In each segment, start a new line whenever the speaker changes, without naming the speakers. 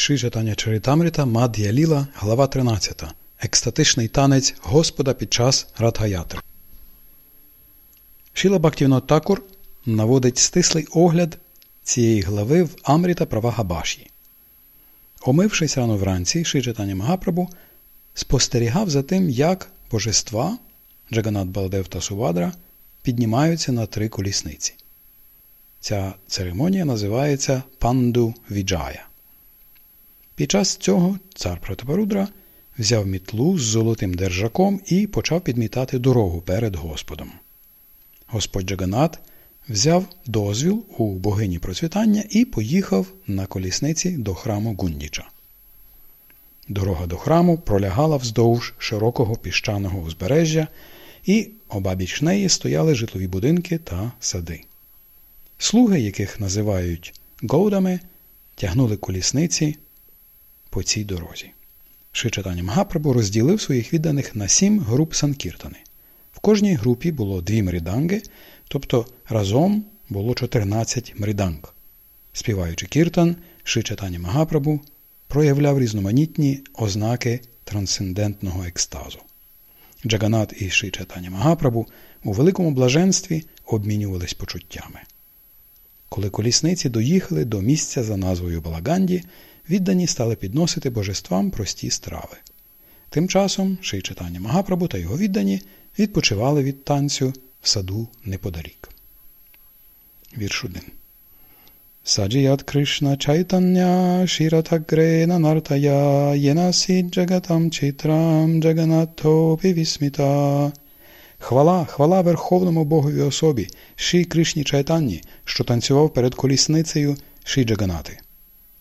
Ши читання Чаритамрита Мад'я Ліла, глава 13. Екстатичний танець Господа під час Радгаятри. Шіла Бактівно Такур наводить стислий огляд цієї глави в Амріта Правагабаші. Омившись рано вранці, Ши читання Магапрабу спостерігав за тим, як божества Джаганат Балдев та Сувадра піднімаються на три колісниці. Ця церемонія називається Панду Віджая. Під час цього цар Протипарудра взяв мітлу з золотим держаком і почав підмітати дорогу перед Господом. Господь Джаганат взяв дозвіл у богині процвітання і поїхав на колісниці до храму Гундіча. Дорога до храму пролягала вздовж широкого піщаного узбережжя, і обабіч неї стояли житлові будинки та сади. Слуги, яких називають Гоудами, тягнули колісниці по цій дорозі. Шичатання Магапрабу розділив своїх відданих на сім груп санкіртани. В кожній групі було дві мріданги, тобто разом було 14 мріданг. Співаючи кіртан, Шичатання Магапрабу проявляв різноманітні ознаки трансцендентного екстазу. Джаганат і Шичатання Магапрабу у великому блаженстві обмінювались почуттями. Коли колісниці доїхали до місця за назвою Балаганді, віддані стали підносити божествам прості страви. Тим часом Ший читання Магапрабу та його віддані відпочивали від танцю в саду неподалік. Вірш 1. Саджіят Кришна Чайтання Шіратагрена Нартая Єнасі Джагатам Читрам Джаганатопі Вісміта. Хвала, хвала Верховному Богові особі, Ші Кришні Чайтанні, що танцював перед колісницею Ші Джаганати.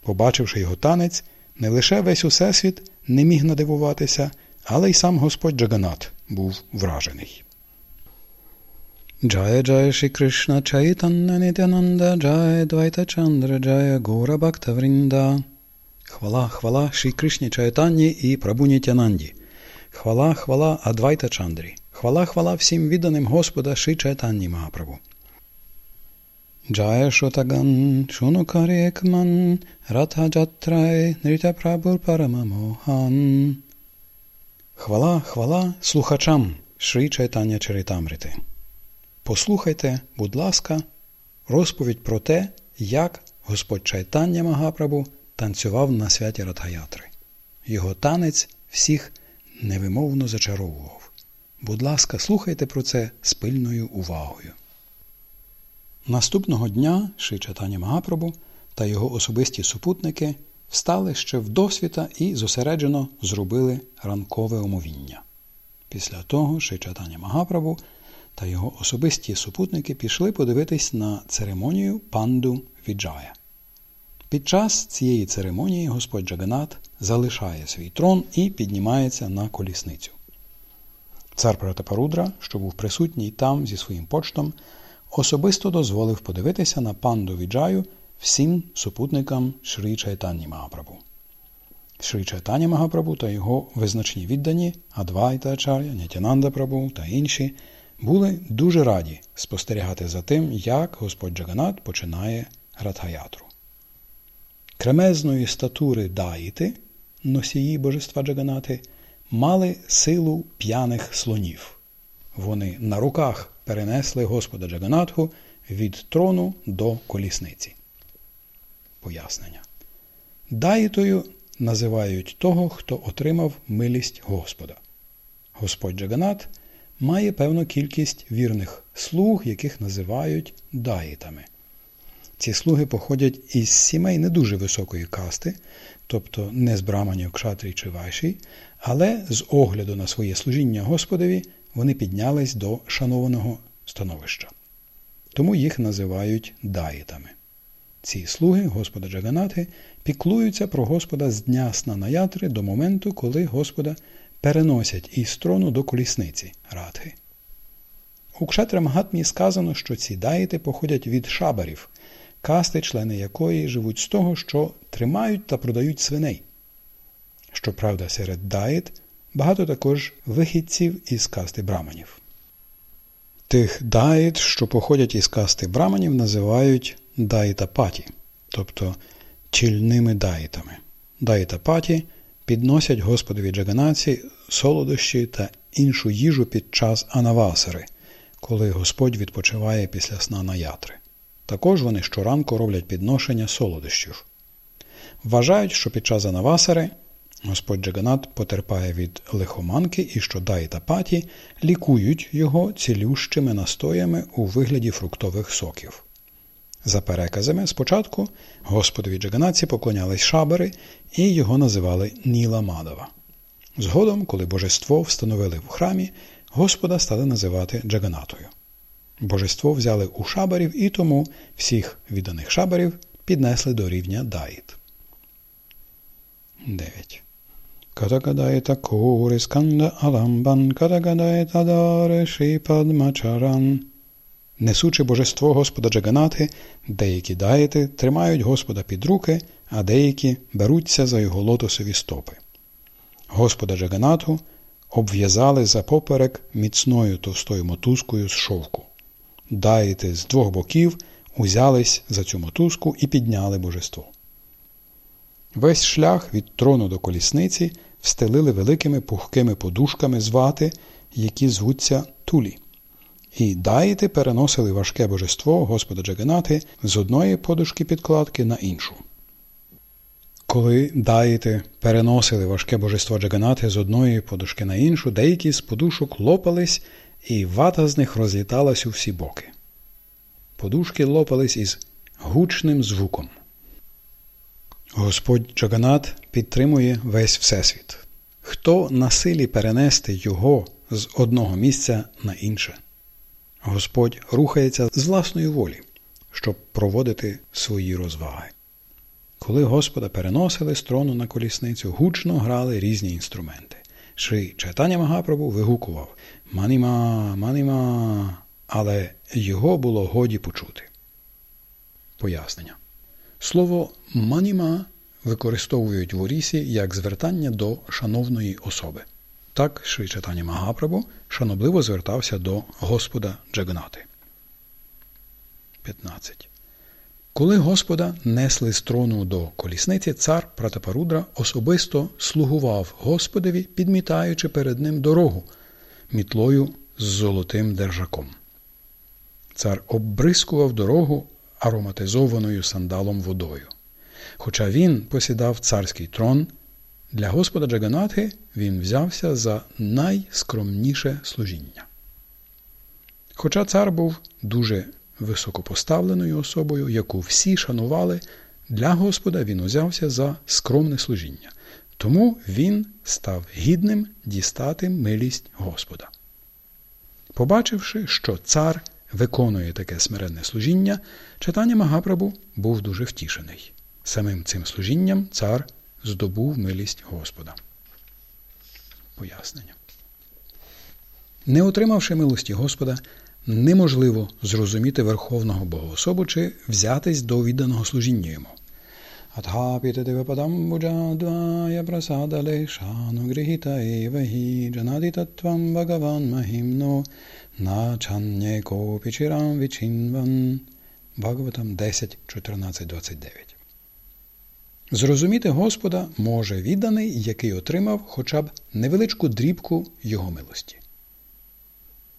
Побачивши його танець, не лише весь усесвіт не міг надивуватися, але й сам Господь Джаганат був вражений. Джая Джая Ші Кришна Чайтанна Нитянанда Джая Двайта Чандра Джая Гора Бхакта Врінда. Хвала, хвала Ші Кришні Чайтанні і Прабуні Тянанді. Хвала, хвала Адвайта Чандрі. Хвала, хвала всім відданим Господа Ши Чайтанні Магапрабу. Шунукари Екман, Радха Джатрай, Нритя Прабур Парамамохан. Хвала, хвала слухачам Шри Чайтання Чаритамрити. Послухайте, будь ласка, розповідь про те, як Господь Чайтання Магапрабу танцював на святі Радгаятри. Його танець всіх невимовно зачаровував. Будь ласка, слухайте про це з пильною увагою. Наступного дня Шичатані Магапрабу та його особисті супутники встали ще вдосвіта і зосереджено зробили ранкове омовіння. Після того Шичатані Магапрабу та його особисті супутники пішли подивитись на церемонію панду Віджая. Під час цієї церемонії Господь Джаганат залишає свій трон і піднімається на колісницю. Цар Пратапарудра, що був присутній там зі своїм почтом, особисто дозволив подивитися на панду Віджаю всім супутникам Шрі Чайтанні Магапрабу. Шрі Чайтанні Магапрабу та його визначні віддані Адвайта Ачар'я, Нятянанда Прабу та інші були дуже раді спостерігати за тим, як Господь Джаганат починає Радхаятру. Кремезної статури Даїти, носії божества Джаганати, мали силу п'яних слонів. Вони на руках перенесли Господа Джаганатху від трону до колісниці. Пояснення. Даїтою називають того, хто отримав милість Господа. Господь Джаганат має певну кількість вірних слуг, яких називають даїтами. Ці слуги походять із сімей не дуже високої касти, тобто не з браманів кшатрій чи вайшій, але з огляду на своє служіння Господові вони піднялись до шанованого становища. Тому їх називають даїтами. Ці слуги Господа Джаганати піклуються про Господа з дня сна наятри до моменту, коли Господа переносять із трону до колісниці Радхи. У Кшатрамгатмі сказано, що ці даїти походять від шабарів, касти, члени якої живуть з того, що тримають та продають свиней. Щоправда, серед даїт багато також вихідців із касти браманів. Тих даїт, що походять із касти браманів, називають даїтапаті, тобто чільними даїтами. Дайтапаті підносять Господові Джаганаці солодощі та іншу їжу під час Анавасари, коли Господь відпочиває після сна на ятри. Також вони щоранку роблять підношення солодощів. Вважають, що під час Анавасари Господь Джаганат потерпає від лихоманки і що Дай та Паті лікують його цілющими настоями у вигляді фруктових соків. За переказами, спочатку Господові Джаганаці поклонялись шабари і його називали Ніла Мадова. Згодом, коли божество встановили в храмі, Господа стали називати Джаганатою. Божество взяли у шабарів і тому всіх відданих шабарів піднесли до рівня Даїт. 9. Катакадаєта Курисканда Аламбан, Катакадаєта Даре Шипадмачаран. Несучи божество Господа Джаганати, деякі даїти тримають Господа під руки, а деякі беруться за його лотосові стопи. Господа Джаганату обв'язали за поперек міцною товстою мотузкою з шовку. Даїти з двох боків узялись за цю мотузку і підняли божество. Весь шлях від трону до колісниці встелили великими пухкими подушками з вати, які звуться тулі. І даїти переносили важке божество Господа Джаганати з одної подушки підкладки на іншу. Коли даїти переносили важке божество Джаганати з одної подушки на іншу, деякі з подушок лопались, і вата з них розліталась у всі боки. Подушки лопались із гучним звуком. Господь Джаганат підтримує весь Всесвіт. Хто на силі перенести його з одного місця на інше? Господь рухається з власної волі, щоб проводити свої розваги. Коли Господа переносили з трону на колісницю, гучно грали різні інструменти. Шри Чайтаня Магапрабу вигукував Маніма, маніма, але його було годі почути. Пояснення. Слово маніма використовують в Орісі як звертання до шановної особи. Так Шри Чайтаня Магапрабу шанобливо звертався до Господа Джаганати. 15. Коли Господа несли з трону до колісниці, цар Пратапарудра особисто слугував Господові, підмітаючи перед ним дорогу мітлою з золотим держаком. Цар оббрискував дорогу ароматизованою сандалом водою. Хоча він посідав царський трон, для Господа Джаганатхи він взявся за найскромніше служіння. Хоча цар був дуже високопоставленою особою, яку всі шанували, для Господа він узявся за скромне служіння. Тому він став гідним дістати милість Господа. Побачивши, що цар виконує таке смиренне служіння, читання Магапрабу був дуже втішений. Самим цим служінням цар здобув милість Господа. Пояснення. Не отримавши милості Господа, неможливо зрозуміти Верховного Богоособу чи взятись до відданого служіння йому. Адхапітадивападамбуджадвая прасадале шанугрихіта евагі джанадитатвам Бхагаван Махімно начаннє копічірам вічінван Бхагаватам 10, 14, 29 Зрозуміти Господа може відданий, який отримав хоча б невеличку дрібку Його милості.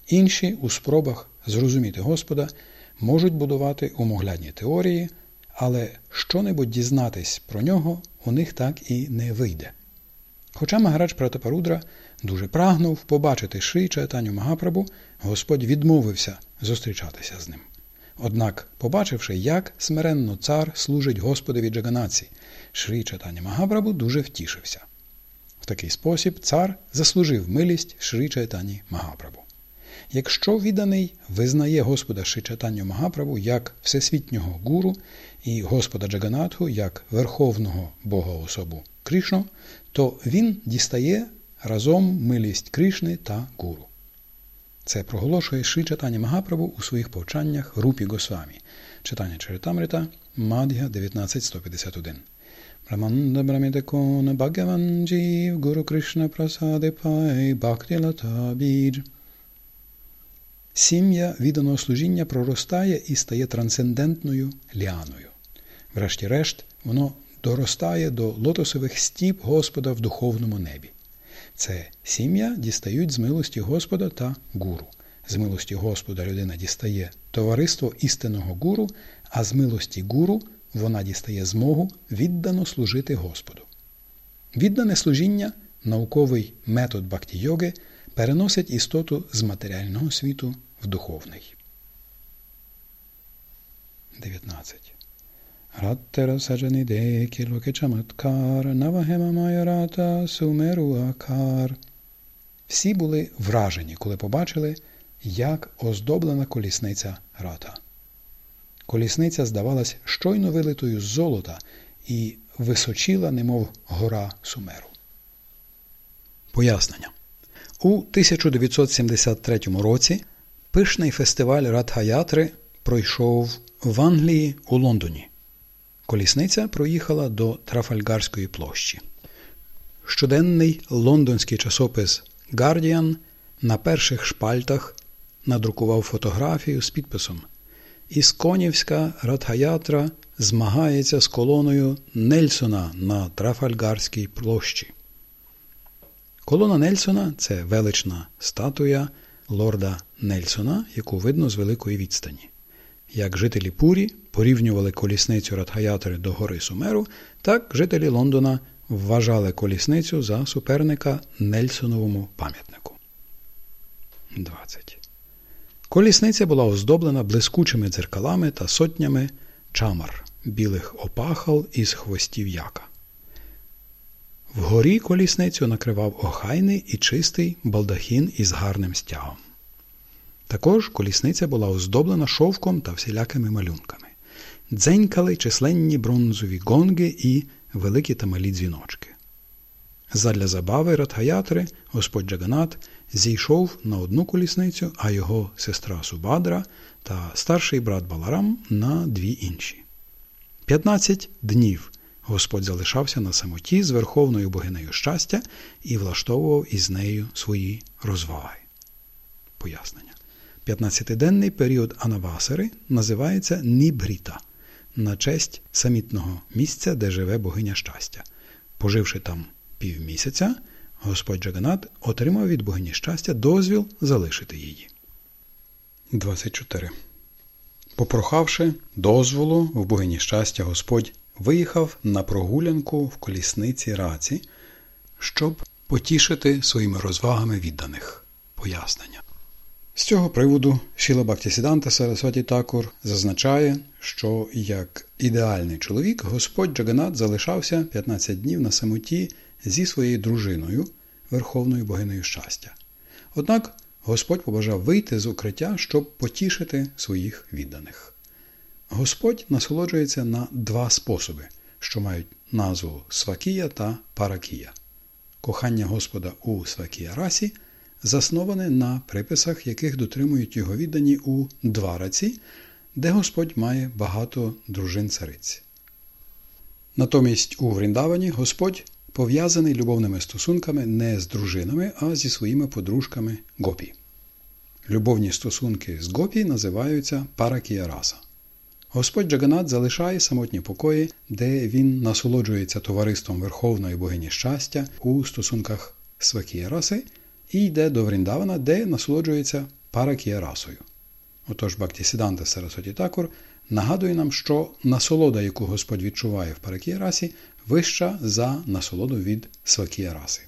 Інші у спробах зрозуміти Господа можуть будувати умоглядні теорії, але що-небудь дізнатись про нього у них так і не вийде. Хоча Магарадж Пратапарудра дуже прагнув побачити Шрі Чайтаню Магапрабу, Господь відмовився зустрічатися з ним. Однак, побачивши, як смиренно цар служить Господові Джаганаці, Шрі Чайтаня Магапрабу дуже втішився. В такий спосіб цар заслужив милість Шрі Чайтані Магапрабу. Якщо відданий визнає Господа Шрі Чайтаню Магаправу як всесвітнього гуру і Господа Джаганатху як Верховного Бога особу Кришну, то він дістає разом милість Кришни та Гуру. Це проголошує Шрі Чатані Магаправу у своїх повчаннях Рупі Госвамі. Читання Чаритамрита, Мадхя 19151. Brahmanda Brahmidekona Bhagavan Jeev Guru Krishna Prasade Pai. Сім'я відданого служіння проростає і стає трансцендентною ліаною. Врешті-решт, воно доростає до лотосових стіп Господа в духовному небі. Це сім'я дістають з милості Господа та гуру. З милості Господа людина дістає товариство істинного гуру, а з милості гуру вона дістає змогу віддано служити Господу. Віддане служіння, науковий метод бхакті-йоги, переносить істоту з матеріального світу в духовний. 19. Раттера саджані деякі локи чаматкар, навагема майората сумеру акар. Всі були вражені, коли побачили, як оздоблена колісниця рата. Колісниця здавалась щойно вилитою з золота і височила, немов гора Сумеру. Пояснення. У 1973 році пишний фестиваль Радхаятри пройшов в Англії у Лондоні. Колісниця проїхала до Трафальгарської площі. Щоденний лондонський часопис Guardian на перших шпальтах надрукував фотографію з підписом Ісконівська Радхаятра змагається з колоною Нельсона на Трафальгарській площі. Колона Нельсона це велична статуя лорда Нельсона, яку видно з великої відстані. Як жителі Пурі порівнювали колісницю Радхаятри до гори Сумеру, так жителі Лондона вважали колісницю за суперника Нельсоновому пам'ятнику. 20. Колісниця була оздоблена блискучими дзеркалами та сотнями чамар білих опахал із хвостів яка. Вгорі колісницю накривав охайний і чистий балдахін із гарним стягом. Також колісниця була оздоблена шовком та всілякими малюнками. Дзенькали численні бронзові гонги і великі та малі дзвіночки. Задля забави Радхаятри Господь Джаганат зійшов на одну колісницю, а його сестра Субадра та старший брат Баларам на дві інші. П'ятнадцять днів Господь залишався на самоті з Верховною богинею щастя і влаштовував із нею свої розваги. Пояснення. П'ятнадцятиденний період Анавасари називається Нібріта на честь самітного місця, де живе богиня щастя. Поживши там півмісяця, Господь Джаганат отримав від богині щастя дозвіл залишити її. 24. Попрохавши дозволу в богині щастя, Господь виїхав на прогулянку в колісниці раці, щоб потішити своїми розвагами відданих пояснення. З цього приводу Шіла Бактісіданта Сарасваті Такур зазначає, що як ідеальний чоловік Господь Джаганат залишався 15 днів на самоті зі своєю дружиною, Верховною богинею щастя. Однак Господь побажав вийти з укриття, щоб потішити своїх відданих. Господь насолоджується на два способи, що мають назву Свакія та Паракія. Кохання Господа у Свакія расі засноване на приписах, яких дотримують його віддані у Двараці, де Господь має багато дружин цариць. Натомість у Вріндавані Господь пов'язаний любовними стосунками не з дружинами, а зі своїми подружками гопі. Любовні стосунки з гопі називаються паракіяраса. Господь Джаганат залишає самотні покої, де він насолоджується товариством Верховної богині щастя у стосунках Свакіяраси і йде до Вріндавана, де насолоджується паракіярасою. Отож Бактісіданта Сарасоті Такур нагадує нам, що насолода, яку Господь відчуває в паракіярасі, вища за насолоду від свакіяраси.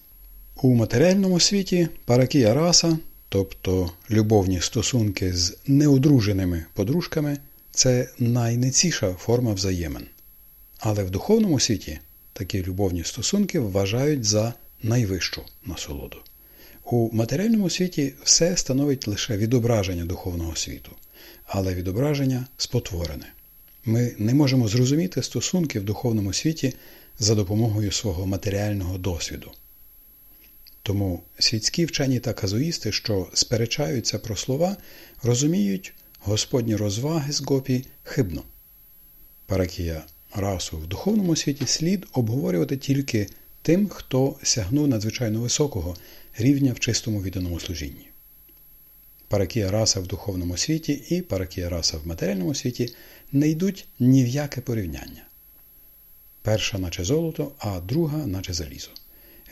У матеріальному світі паракіяраса, тобто любовні стосунки з неодруженими подружками, це найнеціша форма взаємин. Але в духовному світі такі любовні стосунки вважають за найвищу насолоду. У матеріальному світі все становить лише відображення духовного світу, але відображення спотворене. Ми не можемо зрозуміти стосунки в духовному світі за допомогою свого матеріального досвіду. Тому світські вчені та казуїсти, що сперечаються про слова, розуміють Господні розваги з гопі хибно. Паракія расу в духовному світі слід обговорювати тільки тим, хто сягнув надзвичайно високого рівня в чистому відданому служінні. Паракія раса в духовному світі і паракія раса в матеріальному світі не йдуть ні в яке порівняння. перша наче золото, а друга наче залізо.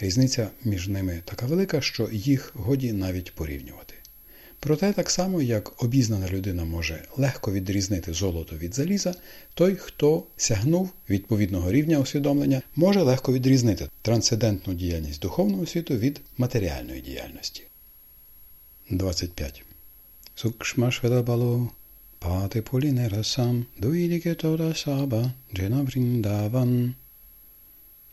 Різниця між ними така велика, що їх годі навіть порівнювати. Проте, так само, як обізнана людина може легко відрізнити золото від заліза, той, хто сягнув відповідного рівня усвідомлення, може легко відрізнити трансцендентну діяльність духовного світу від матеріальної діяльності. 25. Сукшмашведабало пати полінерасам дуїдіке тода саба дженавріндаван.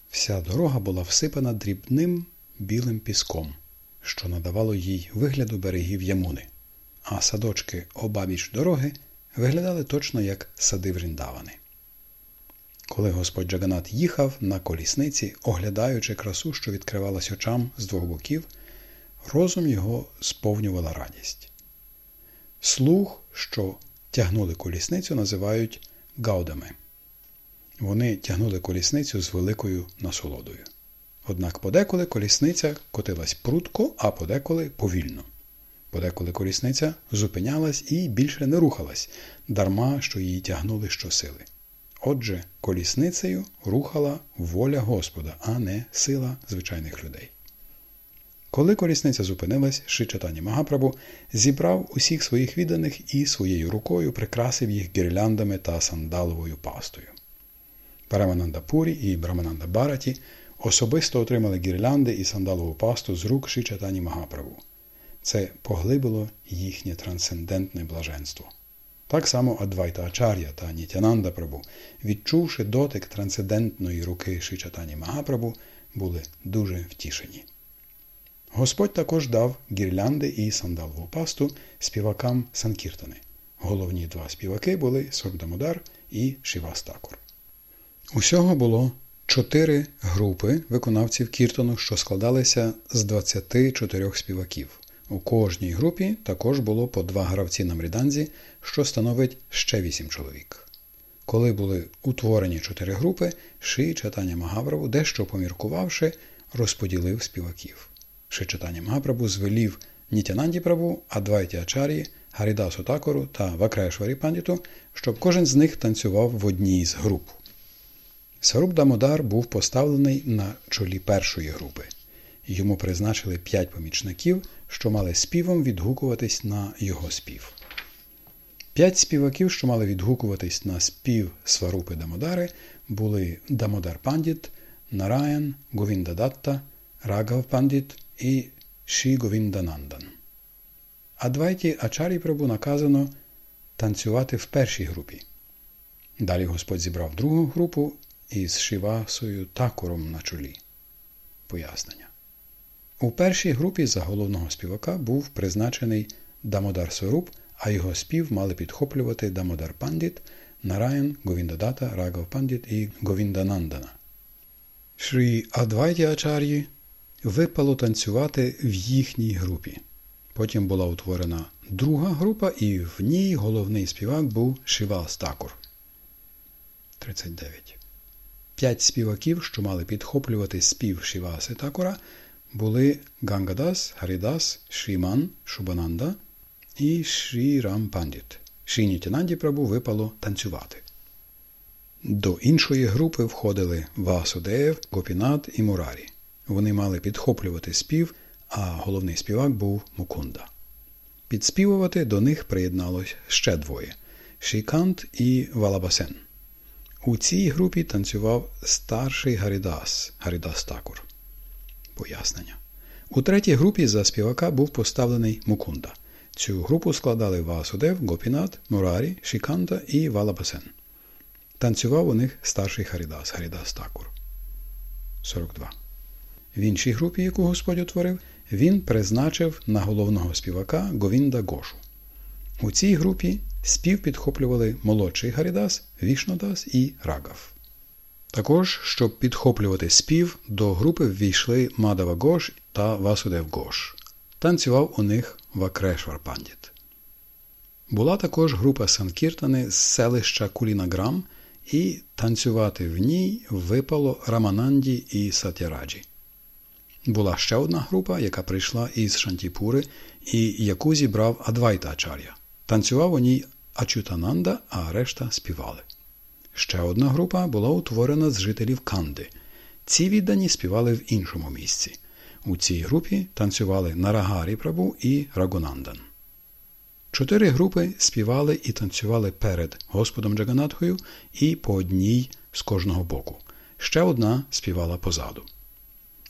Вся дорога була всипана дрібним білим піском що надавало їй вигляду берегів Ямуни, а садочки обабіч дороги виглядали точно як сади Вріндавани. Коли господь Джаганат їхав на колісниці, оглядаючи красу, що відкривалась очам з двох боків, розум його сповнювала радість. Слух, що тягнули колісницю, називають гаудами. Вони тягнули колісницю з великою насолодою. Однак подеколи колісниця котилась прутко, а подеколи повільно. Подеколи колісниця зупинялась і більше не рухалась, дарма що її тягнули щосили. Отже, колісницею рухала воля Господа, а не сила звичайних людей. Коли колісниця зупинилась, Шичатані Магапрабу зібрав усіх своїх відданих і своєю рукою прикрасив їх гірляндами та сандаловою пастою. Парамананда Пурі і Брамананда Бараті особисто отримали гірлянди і сандалову пасту з рук Шичатані Магаправу. Це поглибило їхнє трансцендентне блаженство. Так само Адвайта Ачар'я та Нітянанда Прабу, відчувши дотик трансцендентної руки Шичатані Магапрабу, були дуже втішені. Господь також дав гірлянди і сандалову пасту співакам Санкіртани. Головні два співаки були Сордамодар і Шивастакур. Усього було чотири групи виконавців Кіртону, що складалися з 24 співаків. У кожній групі також було по два гравці на мріданзі, що становить ще вісім чоловік. Коли були утворені чотири групи, Ши читання Магавраву, дещо поміркувавши, розподілив співаків. Ши читання Магаврабу звелів Нітянанді Прабу, Адвайті Ачарі, Гарідасу Такору та Вакрешварі Пандіту, щоб кожен з них танцював в одній з груп. Саруб Дамодар був поставлений на чолі першої групи. Йому призначили п'ять помічників, що мали співом відгукуватись на його спів. П'ять співаків, що мали відгукуватись на спів Сварупи Дамодари, були Дамодар Пандіт, Нараян, Говінда Датта, Рагав Пандіт і Ші Говінданандан. Адвайті Ачарі Прабу наказано танцювати в першій групі. Далі Господь зібрав другу групу із Шивасою Такуром на чолі. Пояснення. У першій групі за головного співака був призначений Дамодар Соруб, а його спів мали підхоплювати Дамодар Пандіт, Нараян, Говіндадата, Рагав Пандіт і Говінданандана. Шрі Адвайті Ачар'ї випало танцювати в їхній групі. Потім була утворена друга група, і в ній головний співак був Шивас Такур. 39 П'ять співаків, що мали підхоплювати спів Шіваси Такора, були Гангадас, Харідас, Шріман, Шубананда і Шрі Рам Пандіт. Прабу випало танцювати. До іншої групи входили Васудеев, Гопінат і Мурарі. Вони мали підхоплювати спів, а головний співак був Мукунда. Підспівувати до них приєдналось ще двоє Шікант і Валабасен. У цій групі танцював старший Гарідас Гарідас Такур. Пояснення. У третій групі за співака був поставлений Мукунда. Цю групу складали Васудев, Гопінат, Мурарі, Шіканта і Валабасен. Танцював у них старший Харідас Харідас Такур. 42. В іншій групі, яку Господь утворив, він призначив на головного співака Говінда Гошу. У цій групі спів підхоплювали молодший Гарідас, Вішнодас і Рагав. Також, щоб підхоплювати спів, до групи ввійшли Мадава Гош та Васудев Гош. Танцював у них Вакрешвар Пандіт. Була також група Санкіртани з селища Кулінаграм, і танцювати в ній випало Рамананді і Сатяраджі. Була ще одна група, яка прийшла із Шантіпури і яку зібрав Адвайта Ачар'я. Танцював у ній Ачутананда, а решта співали. Ще одна група була утворена з жителів Канди. Ці віддані співали в іншому місці. У цій групі танцювали Нарагарі Прабу і Рагунандан. Чотири групи співали і танцювали перед Господом Джаганатхою і по одній з кожного боку. Ще одна співала позаду.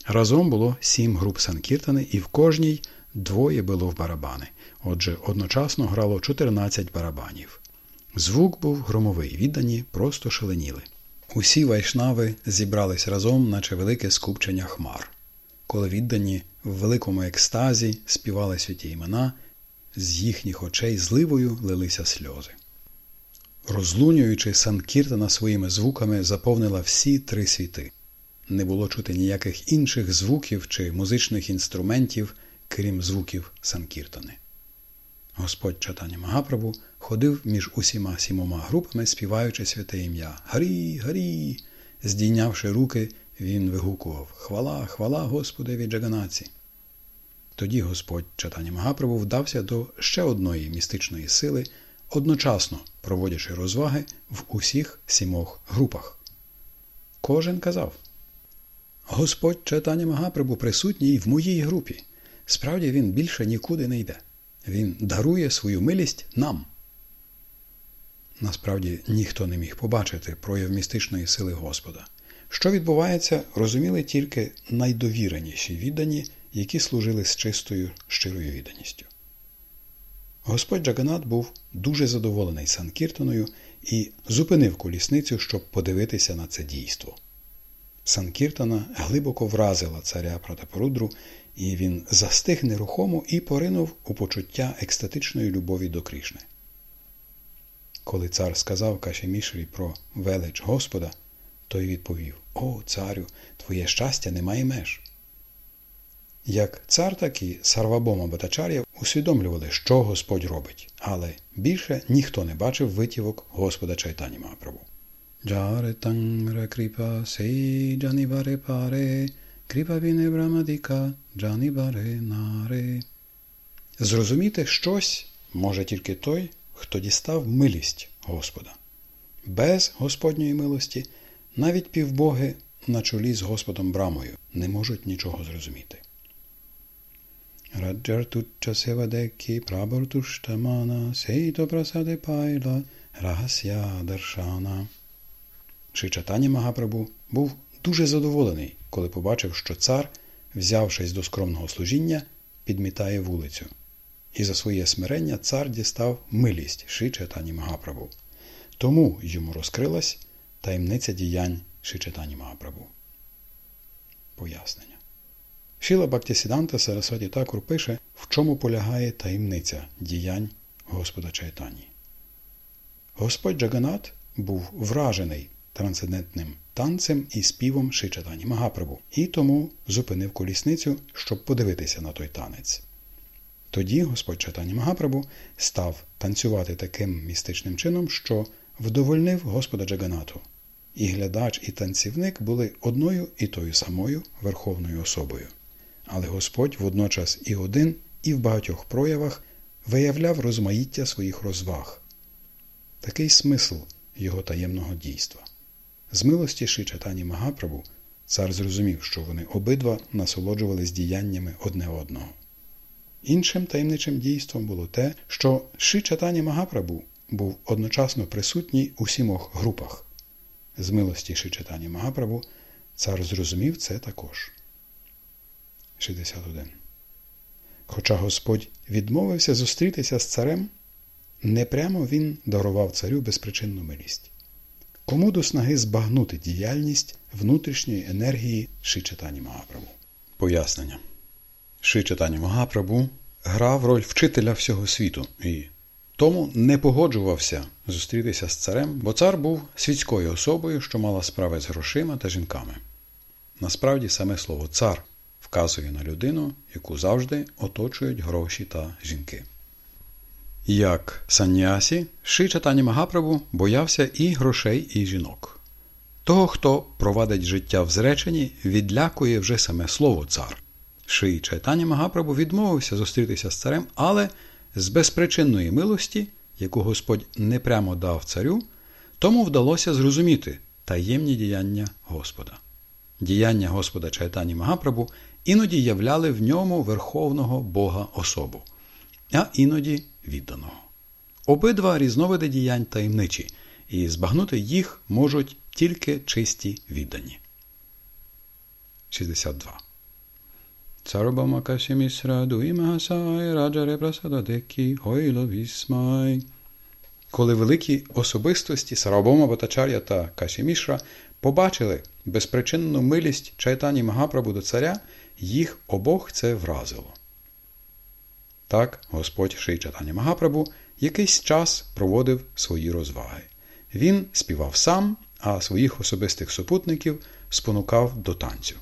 Разом було сім груп Санкіртани, і в кожній двоє було в барабани. Отже, одночасно грало 14 барабанів. Звук був громовий, віддані просто шаленіли. Усі вайшнави зібрались разом, наче велике скупчення хмар. Коли віддані в великому екстазі співали святі імена, з їхніх очей зливою лилися сльози. Розлунюючи Санкіртана своїми звуками, заповнила всі три світи. Не було чути ніяких інших звуків чи музичних інструментів, крім звуків Санкіртани. Господь Чатані Магапрабу ходив між усіма сімома групами, співаючи святе ім'я Гарі, Гарі. Здійнявши руки, він вигукував Хвала, хвала Господеві Джаганаці. Тоді Господь Чатані Магапрабу вдався до ще одної містичної сили, одночасно проводячи розваги в усіх сімох групах. Кожен казав Господь Чатані Магапрабу присутній в моїй групі. Справді він більше нікуди не йде. Він дарує свою милість нам. Насправді ніхто не міг побачити прояв містичної сили Господа. Що відбувається, розуміли тільки найдовіреніші віддані, які служили з чистою щирою відданістю. Господь Джаганат був дуже задоволений Санкіртоною і зупинив колісницю, щоб подивитися на це дійство. Санкіртана глибоко вразила царя Пратапорудру, і він застиг нерухомо і поринув у почуття екстатичної любові до Крішни. Коли цар сказав Кашемішрі про велич Господа, той відповів О, царю, твоє щастя не має меж. Як цар, так і Сарвабома Батачар'я усвідомлювали, що Господь робить, але більше ніхто не бачив витівок Господа Чайтані Магапрабу. Джаре тангра кріпа сей джанібаре паре, кріпа віне брамадіка джанібаре наре. Зрозуміти щось може тільки той, хто дістав милість Господа. Без Господньої милості навіть півбоги на чолі з Господом Брамою не можуть нічого зрозуміти. Раджартучча севадекі прабортуштамана сейто прасаде пайла рахасya даршана. Шичатані Магапрабу був дуже задоволений, коли побачив, що цар, взявшись до скромного служіння, підмітає вулицю. І за своє смирення цар дістав милість Шичатані Магапрабу. Тому йому розкрилась таємниця діянь Шичатані Магапрабу. Пояснення. Шіла Бактісіданта Сарасваті Такур пише, в чому полягає таємниця діянь Господа Чайтані. Господь Джаганат був вражений трансцендентним танцем і співом Шичатані Магапрабу і тому зупинив колісницю, щоб подивитися на той танець. Тоді Господь Чайтані Магапрабу став танцювати таким містичним чином, що вдовольнив Господа Джаганату. І глядач, і танцівник були одною і тою самою верховною особою. Але Господь водночас і один, і в багатьох проявах виявляв розмаїття своїх розваг. Такий смисл його таємного дійства. З милості Шичатані Магапрабу цар зрозумів, що вони обидва насолоджувались діяннями одне одного. Іншим таємничим дійством було те, що Шичатані Магапрабу був одночасно присутній у сімох групах. З милості Шичатані Магапрабу цар зрозумів це також. 61. Хоча Господь відмовився зустрітися з царем, непрямо він дарував царю безпричинну милість. Кому до снаги збагнути діяльність внутрішньої енергії Шичатані Магапрабу? Пояснення. Шичатані Магапрабу грав роль вчителя всього світу і тому не погоджувався зустрітися з царем, бо цар був світською особою, що мала справи з грошима та жінками. Насправді саме слово цар вказує на людину, яку завжди оточують гроші та жінки. Як санясі, Ши Чатані Магапрабу боявся і грошей, і жінок. Того, хто провадить життя в зреченні, відлякує вже саме слово цар. Ши Чайтані Магапрабу відмовився зустрітися з царем, але з безпричинної милості, яку Господь непрямо дав царю, Тому вдалося зрозуміти таємні діяння Господа. Діяння Господа Чайтані Магапрабу іноді являли в ньому верховного Бога особу, а іноді відданого. Обидва різновиди діянь таємничі, і збагнути їх можуть тільки чисті віддані. 62. Царбамакаші місра дуїмагасай раджаре прасададекі гойло вісмай. Коли великі особистості Сарабома Батачар'я та Кашімішра побачили безпричинну милість Чайтані Магапрабу до царя, їх обох це вразило. Так, Господь Ший Чайтані Магапрабу якийсь час проводив свої розваги. Він співав сам, а своїх особистих супутників спонукав до танцю.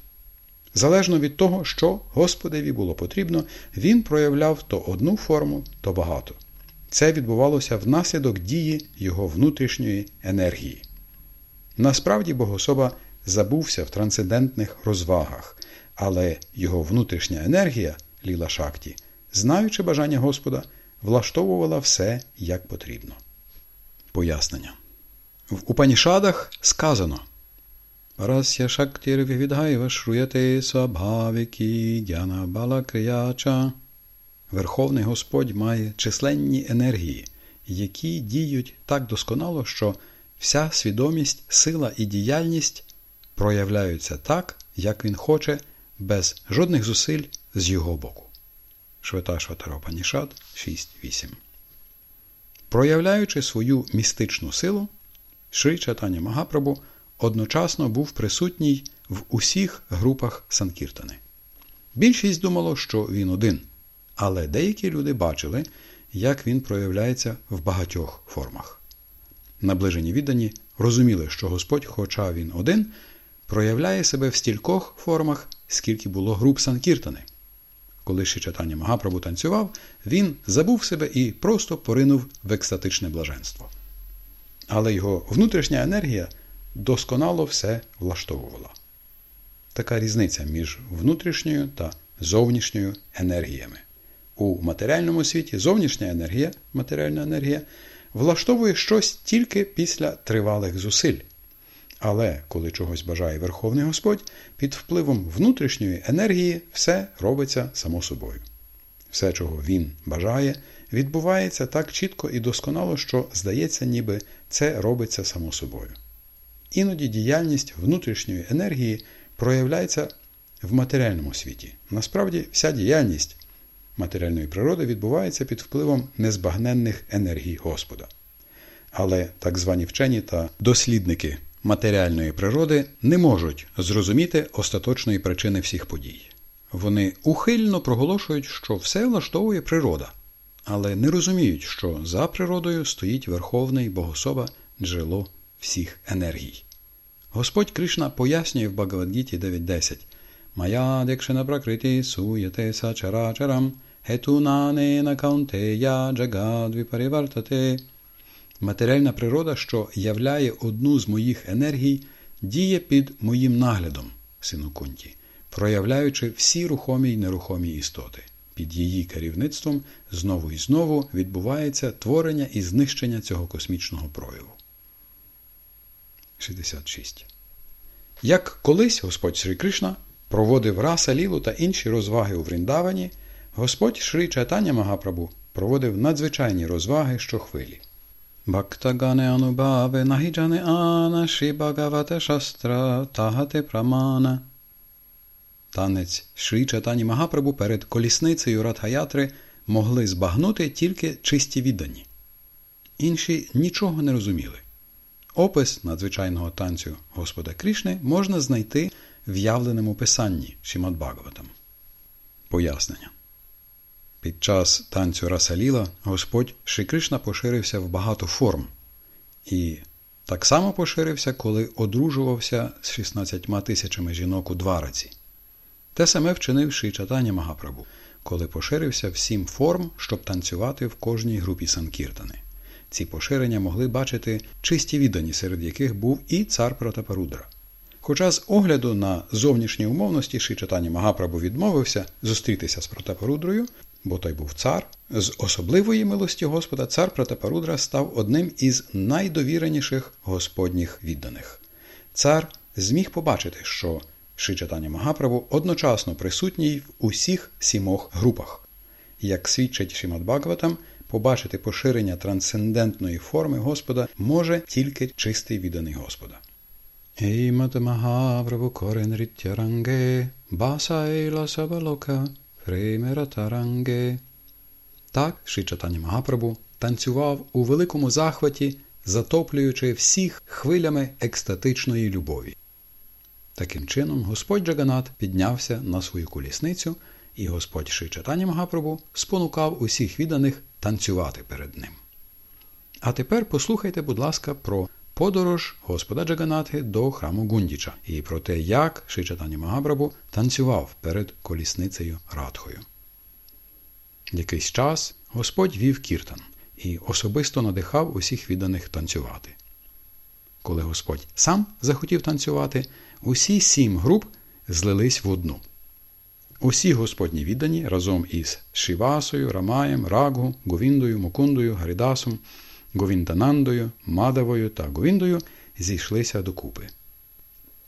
Залежно від того, що Господеві було потрібно, він проявляв то одну форму, то багато. Це відбувалося внаслідок дії його внутрішньої енергії. Насправді Богособа забувся в трансцендентних розвагах, але його внутрішня енергія, Ліла Шакті, знаючи бажання Господа, влаштовувала все як потрібно. Пояснення. В Упанішадах сказано Парасья Шактір Вівідгайва Шруяте Свабхавікі Г'яна Бала Верховний Господь має численні енергії, які діють так досконало, що вся свідомість, сила і діяльність проявляються так, як він хоче, без жодних зусиль з його боку. Швета Шватаропанішат 6.8. Проявляючи свою містичну силу, Шри Чатані Магапрабу одночасно був присутній в усіх групах Санкіртани. Більшість думало, що він один, але деякі люди бачили, як він проявляється в багатьох формах. Наближені віддані розуміли, що Господь, хоча він один, проявляє себе в стількох формах, скільки було груп Санкіртани. Коли ще читання Магапрабу танцював, він забув себе і просто поринув в екстатичне блаженство. Але його внутрішня енергія досконало все влаштовувала. Така різниця між внутрішньою та зовнішньою енергіями. У матеріальному світі зовнішня енергія, матеріальна енергія влаштовує щось тільки після тривалих зусиль. Але коли чогось бажає Верховний Господь, під впливом внутрішньої енергії все робиться само собою. Все, чого він бажає, відбувається так чітко і досконало, що здається, ніби це робиться само собою. Іноді діяльність внутрішньої енергії проявляється в матеріальному світі. Насправді, вся діяльність матеріальної природи відбувається під впливом незбагненних енергій Господа. Але так звані вчені та дослідники матеріальної природи не можуть зрозуміти остаточної причини всіх подій. Вони ухильно проголошують, що все влаштовує природа, але не розуміють, що за природою стоїть Верховний Богособа джерело всіх енергій. Господь Кришна пояснює в Багавадгіті 9.10 Маядг'якшена пракрітіх суяте сачарачарам гетунанена каунтея джагад віпарівартате Матеріальна природа, що являє одну з моїх енергій, діє під моїм наглядом, сину Кунті, проявляючи всі рухомі й нерухомі істоти. Під її керівництвом знову і знову відбувається творення і знищення цього космічного прояву. 66. Як колись Господь Шрі Кришна проводив раса лілу та інші розваги у Вріндавані, Господь Шрі Чайтання Магапрабу проводив надзвичайні розваги щохвилі. Бхактагане анубаве нахіджане ана Шрі Бхагавате Шастра Тагате Прамана. Танець Шрі Чайтані Магапрабу перед колісницею Радхаятри могли збагнути тільки чисті віддані. Інші нічого не розуміли. Опис надзвичайного танцю Господа Крішни можна знайти в явленому писанні Шімад Бхагаватам. Пояснення. Під час танцю Расаліла Господь Шрі Кришна поширився в багато форм. І так само поширився, коли одружувався з 16 тисячами жінок у двараці. Те саме вчинив Чатаня Магапрабу, коли поширився в сім форм, щоб танцювати в кожній групі Санкіртани. Ці поширення могли бачити чисті віддані, серед яких був і цар Пратапарудра. Хоча з огляду на зовнішні умовності Шичатані Магапрабу відмовився зустрітися з Пратапарудрою, бо той був цар. З особливої милості Господа цар Пратапарудра став одним із найдовіреніших господніх відданих. Цар зміг побачити, що Шичатані Магаправу одночасно присутній в усіх сімох групах. Як свідчить Шимат Бхагаватам, побачити поширення трансцендентної форми Господа може тільки чистий відданий Господа. Еймат Магавраву корен риттяранге, басайла сабалока, фреймератаранге. Так Шичатані Магапрабу танцював у великому захваті, затоплюючи всіх хвилями екстатичної любові. Таким чином, Господь Джаганат піднявся на свою колісницю, і Господь Шичатані Магапрабу спонукав усіх відданих танцювати перед ним. А тепер послухайте, будь ласка, про подорож Господа Джаганатхи до храму Гундіча і про те, як Шичатані Магапрабу танцював перед колісницею Радхою. Якийсь час Господь вів кіртан і особисто надихав усіх відданих танцювати. Коли Господь сам захотів танцювати, усі сім груп злились в одну. Усі Господні віддані разом із Шивасою, Рамаєм, Рагу, Говіндою, Мукундою, Гарідасом, Говінданандою, Мадавою та Говіндою зійшлися докупи.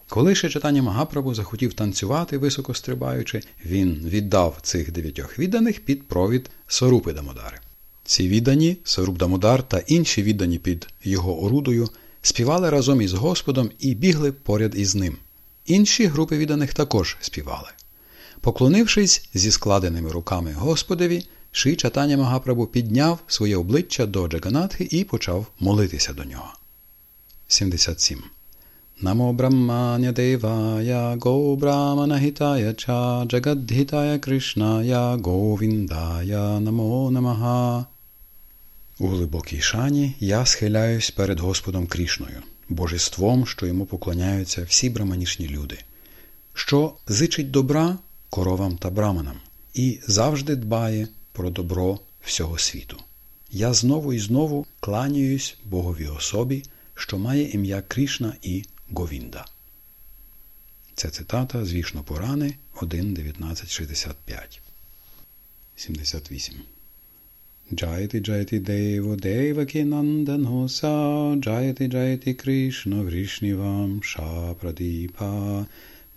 Коли ще читання Магапрабу захотів танцювати, високо стрибаючи, він віддав цих дев'ятьох відданих під провід Сорупи Дамодари. Ці віддані, Соруб Дамодар та інші віддані під його орудою, співали разом із Господом і бігли поряд із ним. Інші групи відданих також співали. Поклонившись зі складеними руками Господові, Ши Чатаня Магапрабу підняв своє обличчя до Джаганатхи і почав молитися до нього. 77. Намо Брахманя Девая Го Брахманахитая Ча Джагадхитая Кришная Говіндая Намо Намага. У глибокій шані я схиляюсь перед Господом Крішною, божеством, що йому поклоняються всі браманішні люди, що зичить добра коровам та браманам і завжди дбає про добро всього світу. Я знову і знову кланяюсь Боговій особі, що має ім'я Крішна і Говінда. Це цитата з Вішно Порани 1.1965. 78. Джайти Джайти Дево Деваки Нандановса Джайти Джайти Кришна Врішнівам Шапрадіпа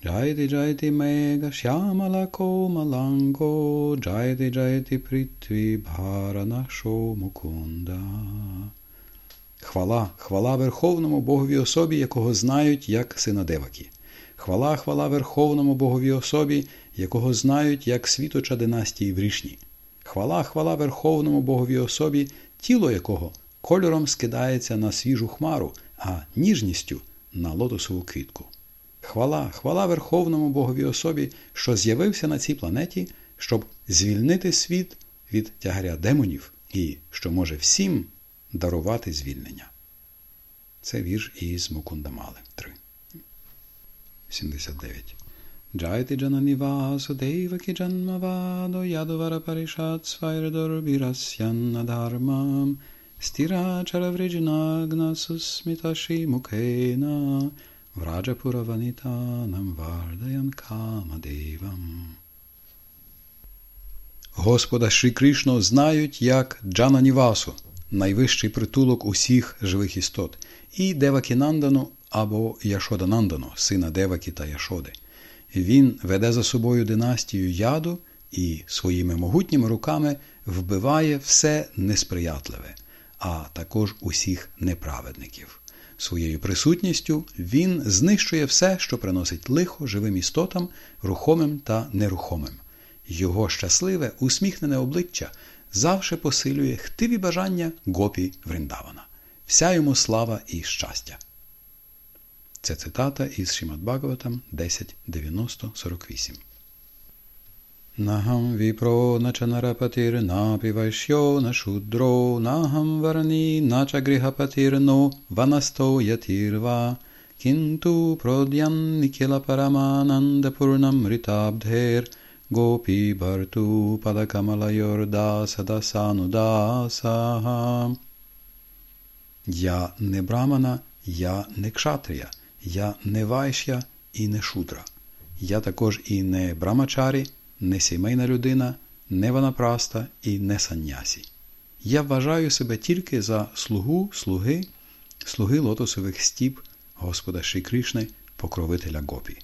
Джайти Джайти Мега Шямала Комаланго Джайти Джайти Притві Бхаранашо Мукунда Хвала, хвала Верховному Богові особі, якого знають як сина Деваки. Хвала, хвала Верховному Богові особі, якого знають як світоча династії Врішні. Хвала, хвала Верховному Богові особі, тіло якого кольором скидається на свіжу хмару, а ніжністю на лотосову квітку. Хвала, хвала Верховному Богові особі, що з'явився на цій планеті, щоб звільнити світ від тягаря демонів і що може всім дарувати звільнення. Це вірш із Мукундамали 3. 79. Джайти Джанани Васудеваки Джанмавадо Ядувара Паришат Свайрдорбірасянна Дharмам Стирачара Вриджинагна Сусміташі Мукена Ванітанам Вардаян Камадевам Господа Шрі Кришну знають як Джана Нівасу, найвищий притулок усіх живих істот, і Девакінандану або Яшоданандану, сина Девакі та Яшоди. Він веде за собою династію яду і своїми могутніми руками вбиває все несприятливе, а також усіх неправедників. Своєю присутністю він знищує все, що приносить лихо живим істотам, рухомим та нерухомим. Його щасливе, усміхнене обличчя завше посилює хтиві бажання гопі Вриндавана. Вся йому слава і щастя. Це цитата із Шимат Бхагаватам 10.90.48. Нахам віпро нача нарапатир напі вайшьо на шудро, нахам варні нача гріхапатир но ванасто ятірва, кінту продян нікіла парамананда пурнам ритабдхер, гопі барту падакамала йорда садасану дасаха. Я не брамана, я не кшатрія. Я не вайшя і не шудра. Я також і не брамачарі, не сімейна людина, не ванапраста і не саннясі. Я вважаю себе тільки за слугу, слуги, слуги лотосових стіп Господа Шрі Кришни, покровителя Гопі.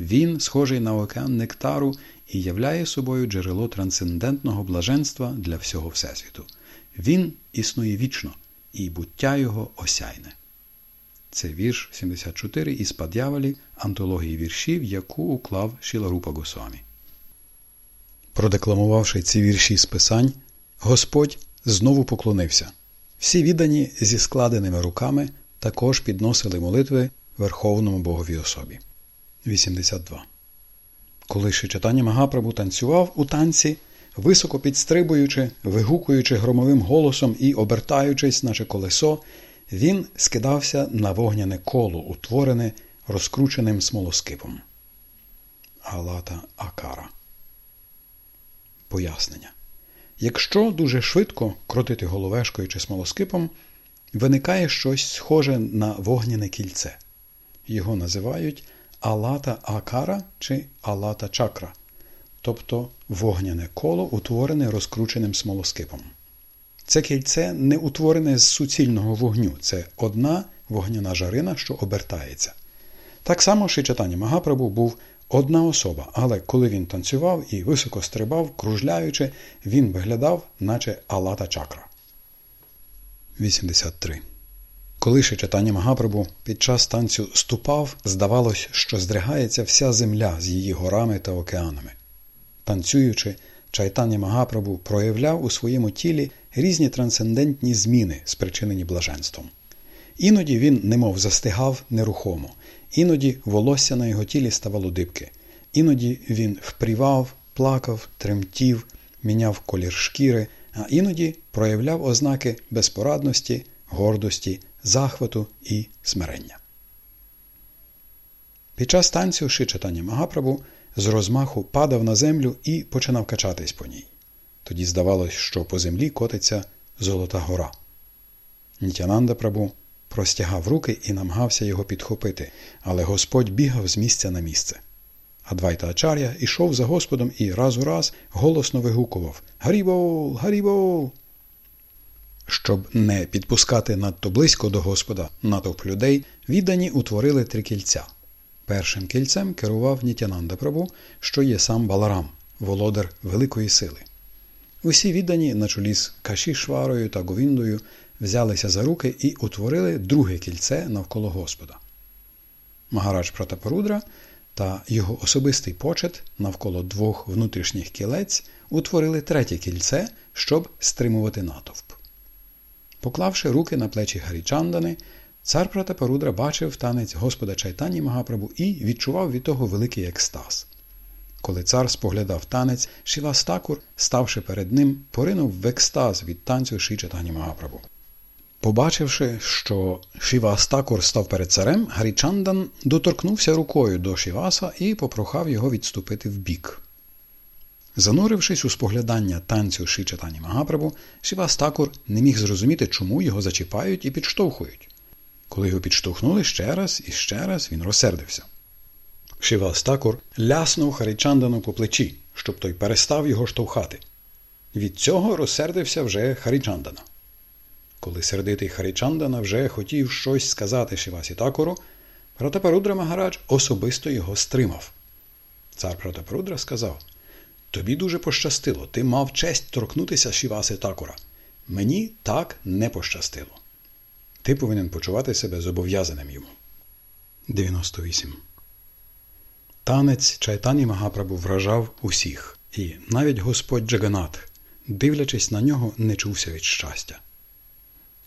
Він, схожий на океан нектару, і являє собою джерело трансцендентного блаженства для всього Всесвіту. Він існує вічно, і буття його осяйне. Це вірш 74 із Пад'явалі антології віршів, яку уклав Шіларупа Госвамі. Продекламувавши ці вірші з писань, Господь знову поклонився. Всі віддані зі складеними руками також підносили молитви Верховному Богові особі. 82. Коли читання Магапрабу танцював у танці, високо підстрибуючи, вигукуючи громовим голосом і обертаючись, наче колесо, він скидався на вогняне коло, утворене розкрученим смолоскипом. Галата Акара. Пояснення. Якщо дуже швидко крутити головешкою чи смолоскипом, виникає щось схоже на вогняне кільце. Його називають Алата Акара чи Алата Чакра, тобто вогняне коло, утворене розкрученим смолоскипом. Це кільце не утворене з суцільного вогню, це одна вогняна жарина, що обертається. Так само Шичатані Магапрабу був одна особа, але коли він танцював і високо стрибав, кружляючи, він виглядав, наче Алата Чакра. 83. Коли Шичатані Магапрабу під час танцю ступав, здавалось, що здригається вся земля з її горами та океанами. Танцюючи, Чайтані Магапрабу проявляв у своєму тілі різні трансцендентні зміни, спричинені блаженством. Іноді він, немов застигав нерухомо, іноді волосся на його тілі ставало дибки, іноді він впрівав, плакав, тремтів, міняв колір шкіри, а іноді проявляв ознаки безпорадності, гордості, захвату і смирення. Під час танцю Шичатані Магапрабу з розмаху падав на землю і починав качатись по ній. Тоді здавалось, що по землі котиться Золота гора. Нітянанда Прабу простягав руки і намагався його підхопити, але Господь бігав з місця на місце. Адвайта Ачар'я ішов за Господом і раз у раз голосно вигукував Гарібол, Гарібол. Щоб не підпускати надто близько до Господа натовп людей, віддані утворили три кільця. Першим кільцем керував Нітянанда Прабу, що є сам Баларам, володар великої сили. Усі віддані на чолі з Кашішварою та Говіндою взялися за руки і утворили друге кільце навколо Господа. Магарадж Пратапарудра та його особистий почет навколо двох внутрішніх кілець утворили третє кільце, щоб стримувати натовп. Поклавши руки на плечі Гарічандани, цар Пратапарудра бачив танець Господа Чайтані Магапрабу і відчував від того великий екстаз. Коли цар споглядав танець, Шівастакур, ставши перед ним, поринув в екстаз від танцю Шичатані Магапрабу. Побачивши, що Шівастакур став перед царем, Гарічандан доторкнувся рукою до Шіваса і попрохав його відступити вбік. Занурившись у споглядання танцю Шичатані Магапрабу, Шівастакур не міг зрозуміти, чому його зачіпають і підштовхують. Коли його підштовхнули ще раз і ще раз, він розсердився. Шивастакур ляснув Харічандану по плечі, щоб той перестав його штовхати. Від цього розсердився вже Харічандана. Коли сердитий Харічандана вже хотів щось сказати Шивасі Такуру, Пратапарудра Магарадж особисто його стримав. Цар Пратапарудра сказав Тобі дуже пощастило, ти мав честь торкнутися Шіваси Такура. Мені так не пощастило. Ти повинен почувати себе зобов'язаним йому. 98 Танець Чайтані Магапрабу вражав усіх, і навіть Господь Джаганат, дивлячись на нього, не чувся від щастя.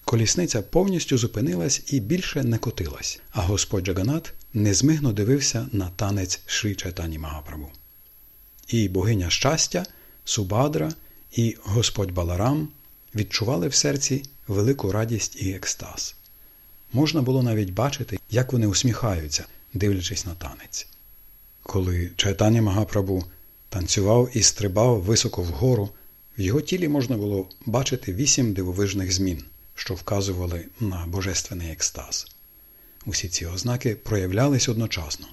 Колісниця повністю зупинилась і більше не котилась, а Господь Джаганат незмигно дивився на танець Шрі Чайтані Магапрабу. І богиня щастя, Субадра і Господь Баларам відчували в серці велику радість і екстаз. Можна було навіть бачити, як вони усміхаються, дивлячись на танець. Коли Чайтані Магапрабу танцював і стрибав високо вгору, в його тілі можна було бачити вісім дивовижних змін, що вказували на божественний екстаз. Усі ці ознаки проявлялись одночасно.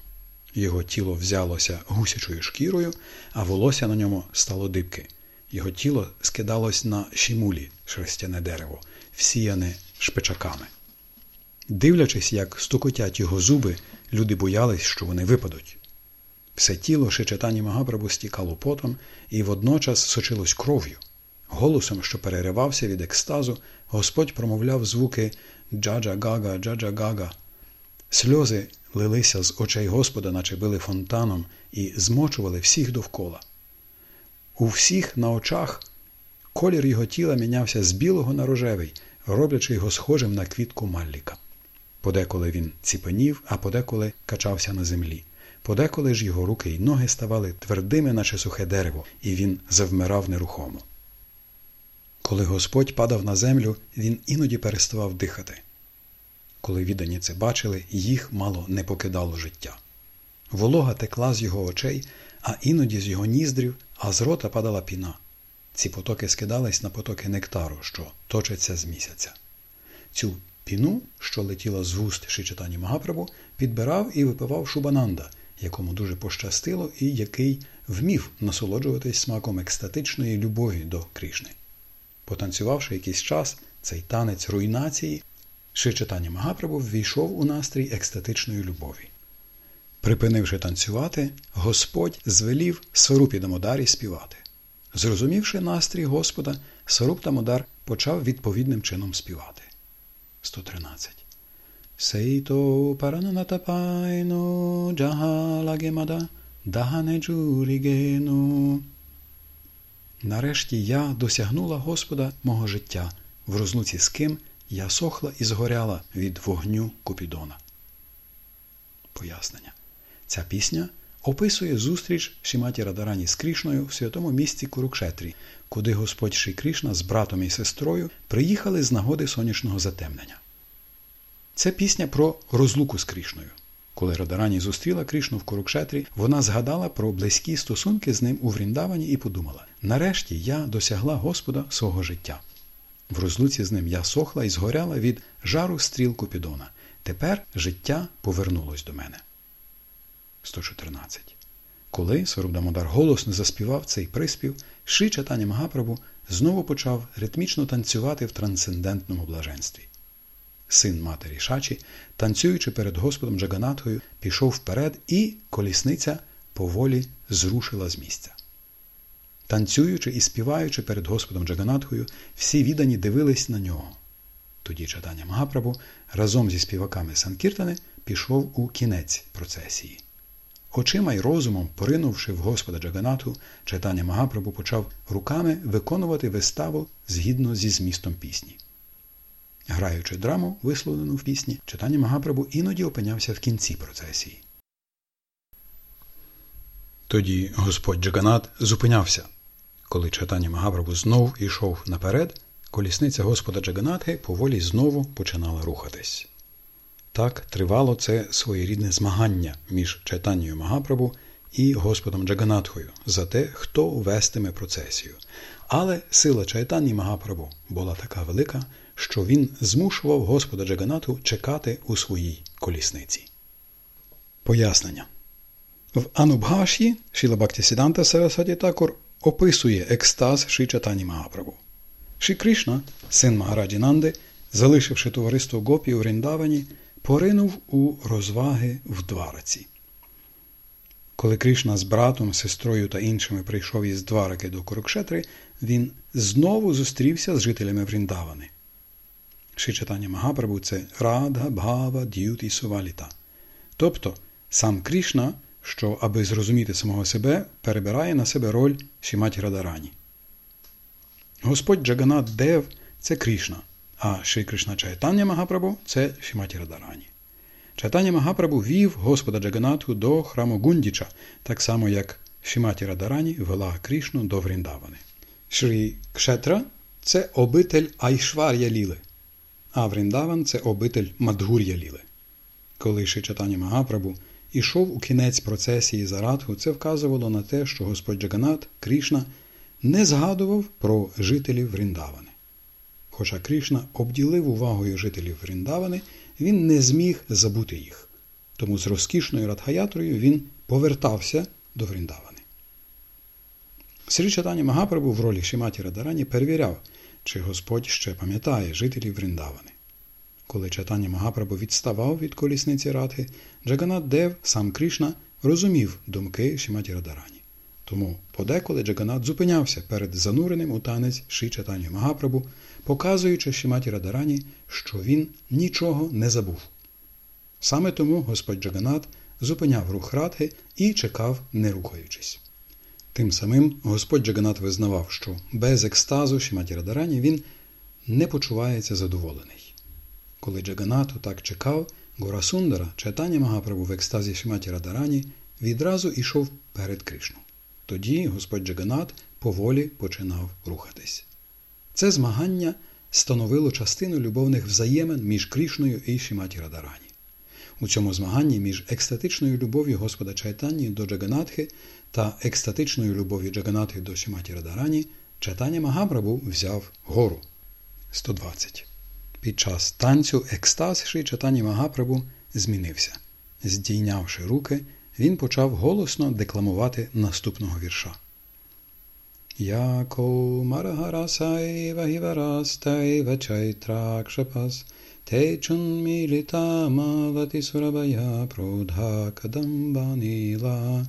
Його тіло взялося гусячою шкірою, а волосся на ньому стало дибки. його тіло скидалось на шімулі шерстяне дерево, всіяне шпичаками. Дивлячись, як стукотять його зуби, люди боялись, що вони випадуть. Все тіло Шичатані Магапрабу стікало потом і водночас сочилось кров'ю. Голосом, що переривався від екстазу, Господь промовляв звуки джаджа-гага, джаджа-гага. Сльози лилися з очей Господа, наче били фонтаном, і змочували всіх довкола. У всіх на очах колір його тіла мінявся з білого на рожевий, роблячи його схожим на квітку Малліка. Подеколи він ціпенів, а подеколи качався на землі. Подеколи ж його руки й ноги ставали твердими, наче сухе дерево, і він завмирав нерухомо. Коли Господь падав на землю, він іноді переставав дихати. Коли віддані це бачили, їх мало не покидало життя. Волога текла з його очей, а іноді з його ніздрів, а з рота падала піна. Ці потоки скидались на потоки нектару, що точаться з місяця. Цю піну, що летіла з вуст Шичатані Магапрабу, підбирав і випивав Шубананда, якому дуже пощастило і який вмів насолоджуватись смаком екстатичної любові до Крішни. Потанцювавши якийсь час, цей танець руйнації, Шичатані Магапрабу ввійшов у настрій екстатичної любові. Припинивши танцювати, Господь звелів Сварупі Дамодарі співати. Зрозумівши настрій Господа, Сваруп Дамодар почав відповідним чином співати. 113. Сейто парананатапайно джагалагемада даханеджурігену. Нарешті я досягнула Господа мого життя, в розлуці з ким я сохла і згоряла від вогню Купідона. Пояснення. Ця пісня описує зустріч Шіматі Радарані з Крішною в святому місці Курукшетрі, куди Господь Ші Крішна з братом і сестрою приїхали з нагоди сонячного затемнення. Це пісня про розлуку з Крішною. Коли Радарані зустріла Крішну в Курукшетрі, вона згадала про близькі стосунки з ним у Вріндавані і подумала: нарешті я досягла Господа свого життя. В розлуці з ним я сохла і згоряла від жару стріл Купідона. Тепер життя повернулось до мене. 114. Коли Сорубдамодар голосно заспівав цей приспів, Ши Чатані Магапрабу знову почав ритмічно танцювати в трансцендентному блаженстві. Син матері Шачі, танцюючи перед Господом Джаганатхою, пішов вперед, і колісниця поволі зрушила з місця. Танцюючи і співаючи перед Господом Джаганатхою, всі віддані дивились на нього. Тоді Чатаня Магапрабу разом зі співаками Санкіртани пішов у кінець процесії. Очима й розумом, поринувши в Господа Джаганату, Чайтаня Магапрабу почав руками виконувати виставу згідно зі змістом пісні. Граючи драму, висловлену в пісні, читання Магапрабу іноді опинявся в кінці процесії. Тоді Господь Джаганат зупинявся. Коли читання Магапрабу знов ішов наперед, колісниця Господа Джаганатхи поволі знову починала рухатись. Так тривало це своєрідне змагання між читанням Магапрабу і Господом Джаганатхою за те, хто вестиме процесію. Але сила Чайтані Магапрабу була така велика, що він змушував Господа Джаганату чекати у своїй колісниці. Пояснення. В Анубгаші Шілабакті Сіданта Сарасваті Такур описує екстаз Ші Чатані Магапрабу. Ші Кришна, син Магараджі Нанди, залишивши товариство Гопі у Ріндавані, поринув у розваги в Двараці. Коли Кришна з братом, сестрою та іншими прийшов із Двараки до Курукшетри, він знову зустрівся з жителями Вріндавани. Шрі Чайтанья Магапрабгу це Радга, Бгава, Д'юті, Суваліта. Тобто сам Кришна, що, аби зрозуміти самого себе, перебирає на себе роль Шріматі Радгарані. Господь Джаганнатг Дев це Кришна, а Шрі Кришна Чайтанья Магапрабгу це Шріматі Радгарані. Чайтання Магапрабу вів Господа Джаганату до храму Гундіча, так само як Шіматі Радарані вела Кришну до Вріндавани. Шрі Кшетра це обитель Айшвар'я Ліли, а Вріндаван це обитель Мадгур'я Ліли. Коли Шичатані Магапрабу ішов у кінець процесії Зарадху, це вказувало на те, що Господь Джаганат Кришна не згадував про жителів Вріндавани. Хоча Кришна обділив увагою жителів Вріндавани, він не зміг забути їх. Тому з розкішною Радхаятрою він повертався до Вріндавани. Срі Магапрабу в ролі Шіматі Радарані перевіряв, чи Господь ще пам'ятає жителів Вріндавани. Коли Чатані Магапрабу відставав від колісниці Радхи, Джаганат Дев, сам Крішна, розумів думки Шіматі Радарані. Тому подеколи Джаганат зупинявся перед зануреним у танець Ші Чатані Магапрабу, показуючи Шіматі Радарані, що він нічого не забув. Саме тому Господь Джаганат зупиняв рух Радхи і чекав, не рухаючись. Тим самим Господь Джаганат визнавав, що без екстазу Шіматі Радарані він не почувається задоволений. Коли Джаганат так чекав, Гора Сундара, читання Магапрабу в екстазі Шіматі Радарані, відразу йшов перед Кришну. Тоді Господь Джаганат поволі починав рухатись. Це змагання становило частину любовних взаємин між Крішною і Шіматі Радарані. У цьому змаганні між екстатичною любов'ю Господа Чайтанні до Джаганатхи та екстатичною любов'ю Джаганатхи до Шіматі Радарані Чайтання Магапрабу взяв гору 120. Під час танцю екстаз Ши Чайтані Магапрабу змінився. Здійнявши руки, він почав голосно декламувати наступного вірша. Яко Марагарасайва Гіварастайва Чайтракшапас Течун Мілітамавати Сурабая Продха Кадамбаніла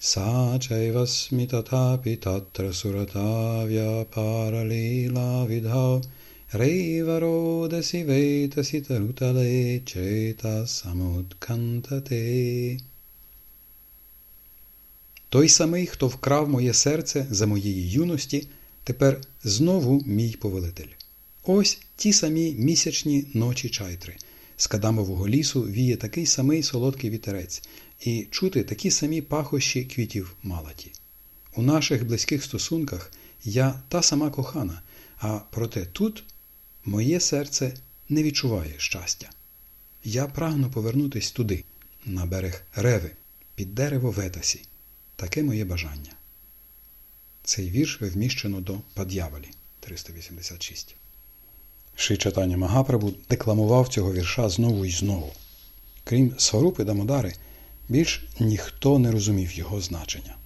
Сачайва Смітатапі Татра Суратав'я Параліла Відгав Рейвародасі Вейтасі Тарутале Чета Самуткантате той самий, хто вкрав моє серце за моєї юності, тепер знову мій повелитель. Ось ті самі місячні ночі чайтри. З кадамового лісу віє такий самий солодкий вітерець, і чути такі самі пахощі квітів малаті. У наших близьких стосунках я та сама кохана, а проте тут моє серце не відчуває щастя. Я прагну повернутись туди, на берег Реви, під дерево Ветасі. Таке моє бажання. Цей вірш вміщено до Пад'явалі 386. Ши читання Магапрабу декламував цього вірша знову і знову. Крім Сварупи Дамодари, більш ніхто не розумів його значення.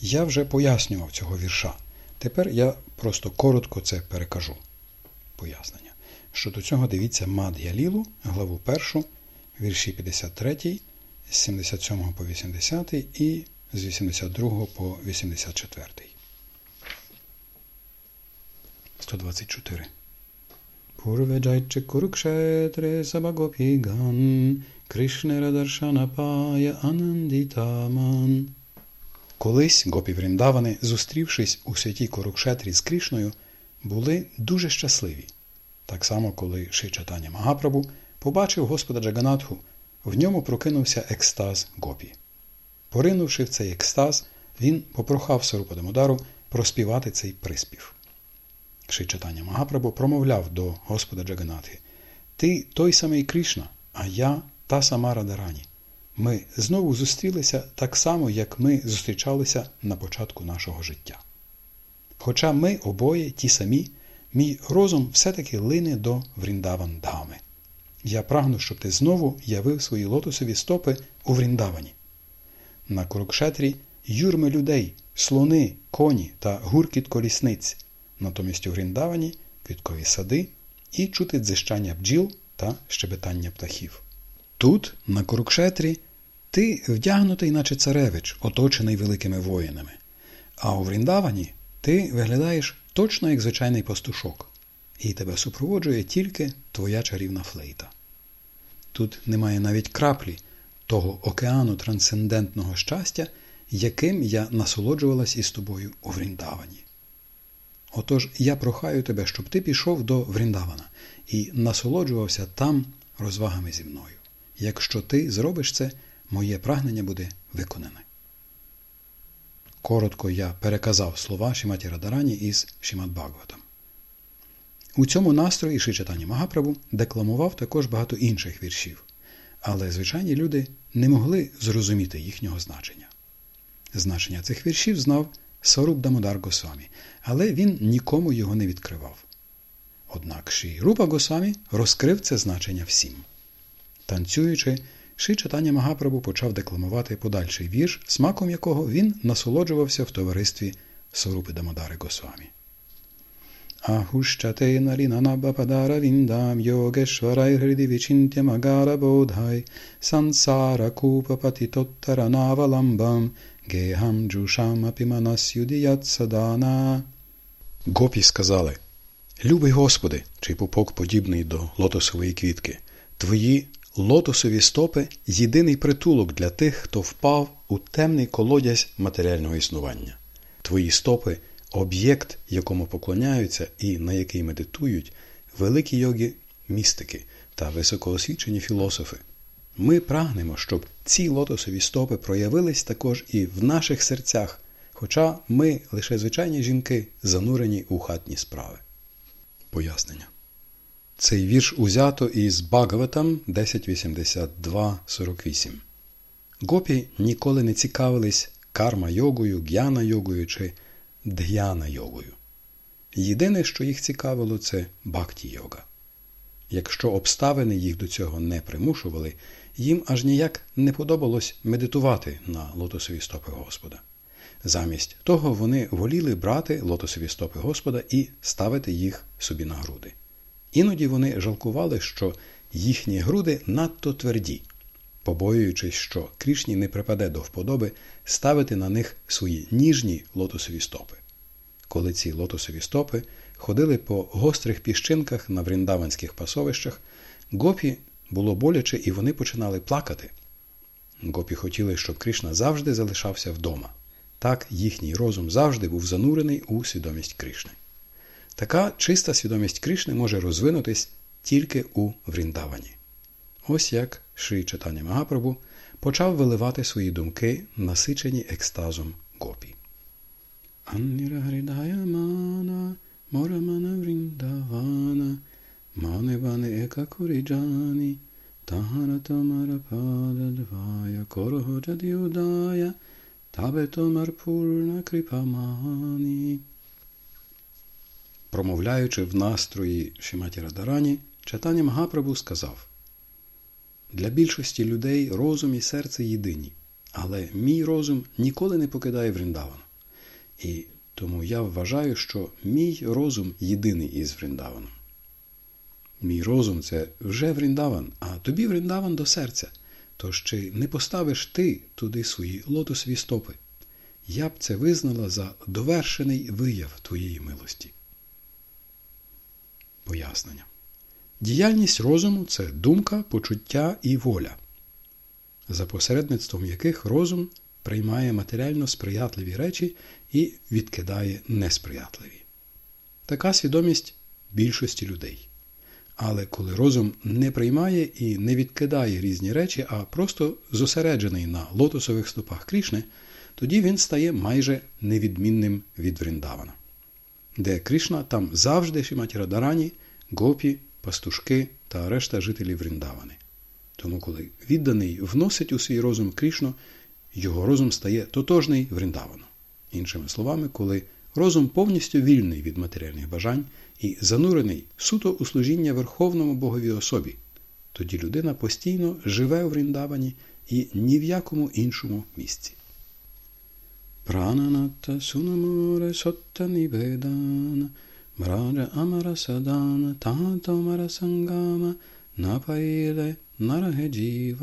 Я вже пояснював цього вірша. Тепер я просто коротко це перекажу. Пояснення. Щодо цього дивіться Мад'я Лілу, главу 1, вірші 53, з 77 по 80 і з 82 по 84. 124. Пурведжайче Курукшетре Сабагопіган Кришнера Даршанапая Анандітаман. Колись гопі Вріндавани, зустрівшись у святій Курукшетрі з Кришною, були дуже щасливі. Так само, коли Шичатаня Магапрабу побачив Господа Джаганатху, в ньому прокинувся екстаз гопі. Поринувши в цей екстаз, він попрохав Сарупадамодару проспівати цей приспів. Шичатання Магапрабу промовляв до Господа Джаганатхи Ти той самий Кришна, а я та сама Радарані. Ми знову зустрілися так само, як ми зустрічалися на початку нашого життя. Хоча ми обоє ті самі, мій розум все-таки лине до Вріндаван Дами. Я прагну, щоб ти знову явив свої лотосові стопи у Вріндавані. На Курукшетрі юрми людей, слони, коні та гуркіт колісниць, натомість у Гріндавані квіткові сади і чути дзищання бджіл та щебетання птахів. Тут, на Курукшетрі, ти вдягнутий, наче царевич, оточений великими воїнами, а у Вріндавані ти виглядаєш точно як звичайний пастушок, і тебе супроводжує тільки твоя чарівна флейта. Тут немає навіть краплі того океану трансцендентного щастя, яким я насолоджувалась із тобою у Вріндавані. Отож я прохаю тебе, щоб ти пішов до Вріндавана і насолоджувався там розвагами зі мною. Якщо ти зробиш це, моє прагнення буде виконане. Коротко я переказав слова Шіматі Радарані із Шімат Бхагаватам. У цьому настрої Шичатані Магапрабу декламував також багато інших віршів, але звичайні люди не могли зрозуміти їхнього значення. Значення цих віршів знав Соруб Дамодар Госвамі, але він нікому його не відкривав. Однак Ші Рупа Госвамі розкрив це значення всім. Танцюючи, Ши Чатання Магапрабу почав декламувати подальший вірш, смаком якого він насолоджувався в товаристві Сорупи Дамадари Госвамі. Ahushyate nalinanabhapadararindam yogeshvarai hridi vichintya magara bodhai sansara kupa patitottaranavalamбам гехам джушам апіманаsyudiyat садана. Гопі сказали, Любий Господи, чий пупок подібний до лотосової квітки, твої лотосові стопи єдиний притулок для тих, хто впав у темний колодязь матеріального існування. Твої стопи об'єкт, якому поклоняються і на який медитують великі йоги містики та високоосвічені філософи. Ми прагнемо, щоб ці лотосові стопи проявились також і в наших серцях, хоча ми лише звичайні жінки, занурені у хатні справи. Пояснення. Цей вірш узято із Багаватам 1082.48. Гопі ніколи не цікавились карма йогою, г'яна йогою чи дг'яна йогою. Єдине, що їх цікавило, це бхакті йога. Якщо обставини їх до цього не примушували, їм аж ніяк не подобалось медитувати на лотосові стопи Господа. Замість того вони воліли брати лотосові стопи Господа і ставити їх собі на груди. Іноді вони жалкували, що їхні груди надто тверді, побоюючись, що Крішні не припаде до вподоби ставити на них свої ніжні лотосові стопи. Коли ці лотосові стопи ходили по гострих піщинках на вріндаванських пасовищах, гопі було боляче і вони починали плакати. Гопі хотіли, щоб Кришна завжди залишався вдома. Так їхній розум завжди був занурений у свідомість Кришни. Така чиста свідомість Кришни може розвинутись тільки у Вріндавані. Ось як Шрі Читання Магапрабу почав виливати свої думки, насичені екстазом гопі. Морамана вріндавана, маневане екакуріджані, тагаратамарапададвая, корогоджадіудая, табетомарпурна кріпамані. Промовляючи в настрої Шиматі Радарані, читання Магапрабу сказав Для більшості людей розум і серце єдині, але мій розум ніколи не покидає Вріндаван. І тому я вважаю, що мій розум єдиний із Вріндаваном. Мій розум це вже Вріндаван, а тобі Вріндаван до серця. Тож чи не поставиш ти туди свої лотосові стопи? Я б це визнала за довершений вияв твоєї милості. Пояснення. Діяльність розуму це думка, почуття і воля, за посередництвом яких розум приймає матеріально сприятливі речі і відкидає несприятливі. Така свідомість більшості людей. Але коли розум не приймає і не відкидає різні речі, а просто зосереджений на лотосових стопах Крішни, тоді він стає майже невідмінним від Вріндавана. Де Кришна, там завжди Шіматі Радарані, гопі, пастушки та решта жителів Вріндавани. Тому, коли відданий вносить у свій розум Крішну, його розум стає тотожний Вріндавану. Іншими словами, коли розум повністю вільний від матеріальних бажань і занурений суто у служіння Верховному Боговій особі, тоді людина постійно живе у Вріндавані і ні в якому іншому місці. Prananatta sunamore sotta nivedana Mraja amara sadana tata amara sangama Напаїле нараге.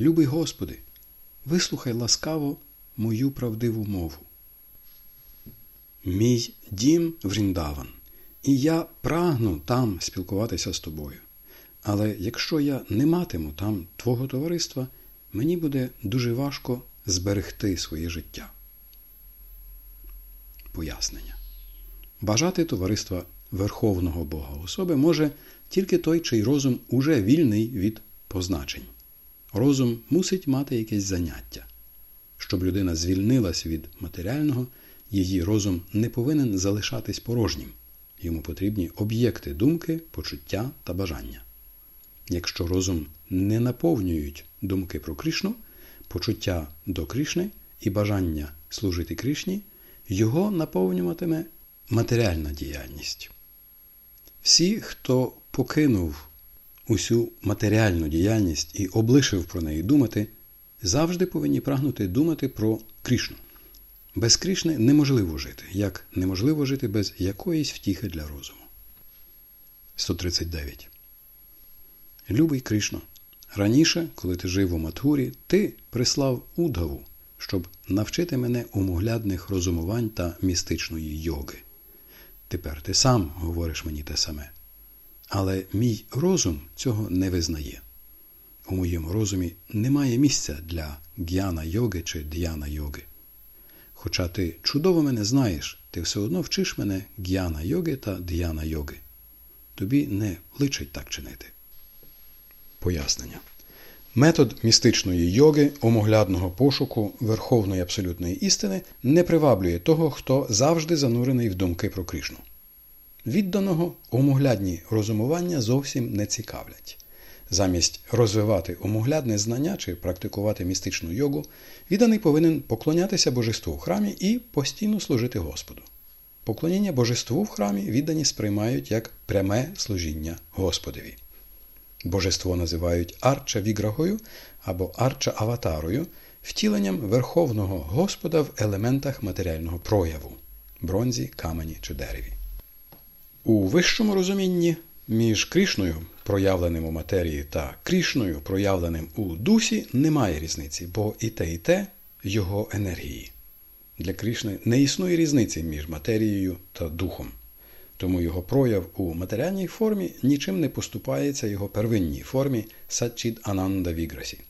Любий Господи, вислухай ласкаво мою правдиву мову. Мій дім Вріндаван, і я прагну там спілкуватися з тобою. Але якщо я не матиму там Твого товариства, мені буде дуже важко зберегти своє життя. Пояснення. Бажати товариства Верховного Бога особи може тільки той, чий розум уже вільний від позначень. Розум мусить мати якесь заняття. Щоб людина звільнилась від матеріального, її розум не повинен залишатись порожнім. Йому потрібні об'єкти думки, почуття та бажання. Якщо розум не наповнюють думки про Кришну, почуття до Кришни і бажання служити Кришні, його наповнюватиме матеріальна діяльність. Всі, хто покинув усю матеріальну діяльність і облишив про неї думати, завжди повинні прагнути думати про Кришну. Без Кришни неможливо жити, як неможливо жити без якоїсь втіхи для розуму. 139. Любий Кришно. Раніше, коли ти жив у Матхурі, ти прислав удаву, щоб навчити мене умоглядних розумувань та містичної йоги. Тепер ти сам говориш мені те саме. Але мій розум цього не визнає. У моєму розумі немає місця для г'яна йоги чи д'яна йоги. Хоча ти чудово мене знаєш, ти все одно вчиш мене г'яна йоги та д'яна йоги. Тобі не личить так чинити. Пояснення. Метод містичної йоги, омоглядного пошуку Верховної абсолютної істини не приваблює того, хто завжди занурений в думки про Кришну. Відданого омоглядні розумування зовсім не цікавлять. Замість розвивати омоглядне знання чи практикувати містичну йогу, відданий повинен поклонятися божеству в храмі і постійно служити Господу. Поклоніння божеству в храмі віддані сприймають як пряме служіння Господові. Божество називають арча віграгою або арча аватарою, втіленням Верховного Господа в елементах матеріального прояву бронзі, камені чи дереві. У вищому розумінні між Крішною, проявленим у матерії, та Крішною, проявленим у дусі, немає різниці, бо і те, і те його енергії. Для Крішни не існує різниці між матерією та духом. Тому його прояв у матеріальній формі нічим не поступається його первинній формі Сачід Ананда Віграсі.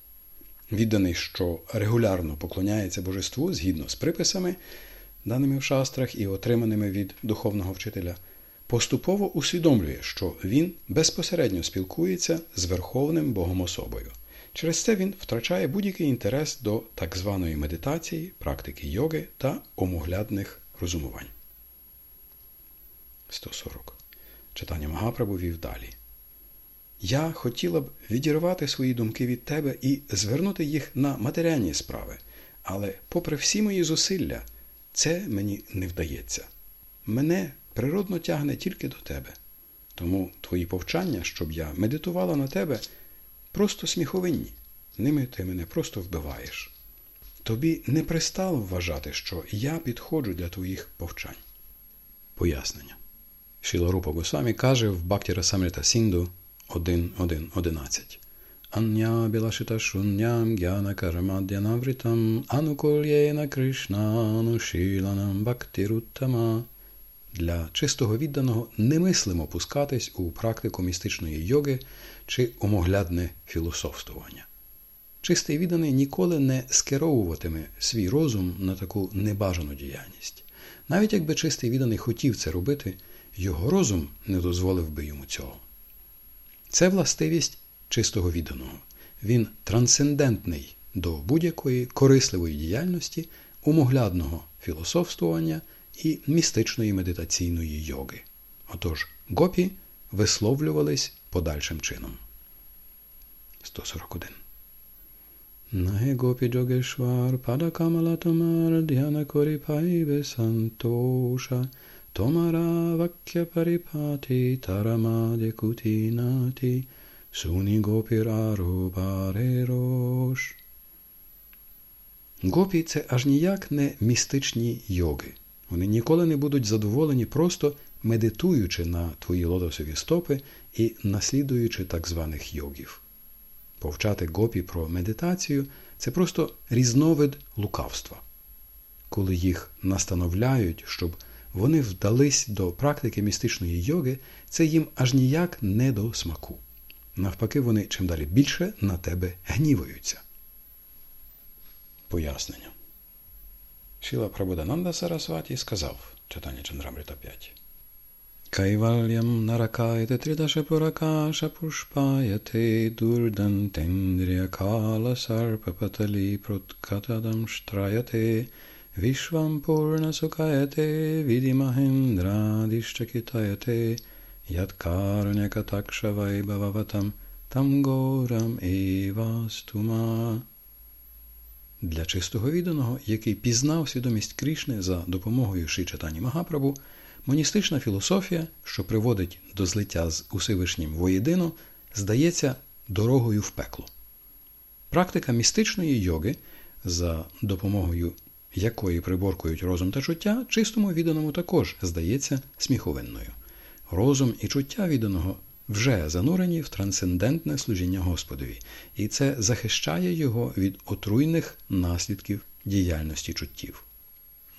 Відданий, що регулярно поклоняється божеству згідно з приписами, даними в шастрах і отриманими від духовного вчителя, поступово усвідомлює, що він безпосередньо спілкується з Верховним Богом особою. Через це він втрачає будь-який інтерес до так званої медитації, практики йоги та омоглядних розумувань. 140. Читання Магапрабу вів далі. Я хотіла б відірвати свої думки від тебе і звернути їх на матеріальні справи, але, попри всі мої зусилля, це мені не вдається. Мене природно тягне тільки до тебе. Тому твої повчання, щоб я медитувала на тебе, просто сміховинні. Ними ти мене просто вбиваєш. Тобі не пристало вважати, що я підходжу для твоїх повчань. Пояснення. Шіларупа Госвамі каже в Бактіра Самрита Сінду 1.1.11 Anya Bilashita Shunyam Gyana Karmadyanavritam Anukulyena Krishna Anushilanam Bhaktiruttama Для чистого відданого немислимо пускатись у практику містичної йоги чи омоглядне філософствування. Чистий відданий ніколи не скеровуватиме свій розум на таку небажану діяльність. Навіть якби чистий відданий хотів це робити, його розум не дозволив би йому цього. Це властивість чистого відданого. Він трансцендентний до будь-якої корисливої діяльності, умоглядного філософствування і містичної медитаційної йоги. Отож, гопі висловлювались подальшим чином. 141. Nahe Gopi Jogeshwar Padakamala Tomar Dhyana Kori Santosha Tomara Vakya Paripati Taramade Kutinati Суні Гопірару Барерош. Гопі це аж ніяк не містичні йоги. Вони ніколи не будуть задоволені, просто медитуючи на твої лотосові стопи і наслідуючи так званих йогів. Повчати гопі про медитацію це просто різновид лукавства. Коли їх настановляють, щоб вони вдались до практики містичної йоги, це їм аж ніяк не до смаку. Навпаки, вони чим далі більше на тебе гніваються. Пояснення. Шіла Прабудананда Сарасваті сказав читання Чандрамрита 5. Кайвальям наракайте тридаше пуракаша пушпаяте дурдантендрія кала сарпапаталі проткатадам штраяте вішвам пурна сукаяте відімахендрадіщакітаяте Яткарнякатакшавайбававатам там горам евастума. Для чистого відданого, який пізнав свідомість Крішни за допомогою Шичатані Магапрабу, моністична філософія, що приводить до злиття з Усевишнім воєдино, здається дорогою в пекло. Практика містичної йоги за допомогою якої приборкують розум та чуття, чистому відданому також здається сміховинною. Розум і чуття відданого вже занурені в трансцендентне служіння Господові, і це захищає його від отруйних наслідків діяльності чуттів.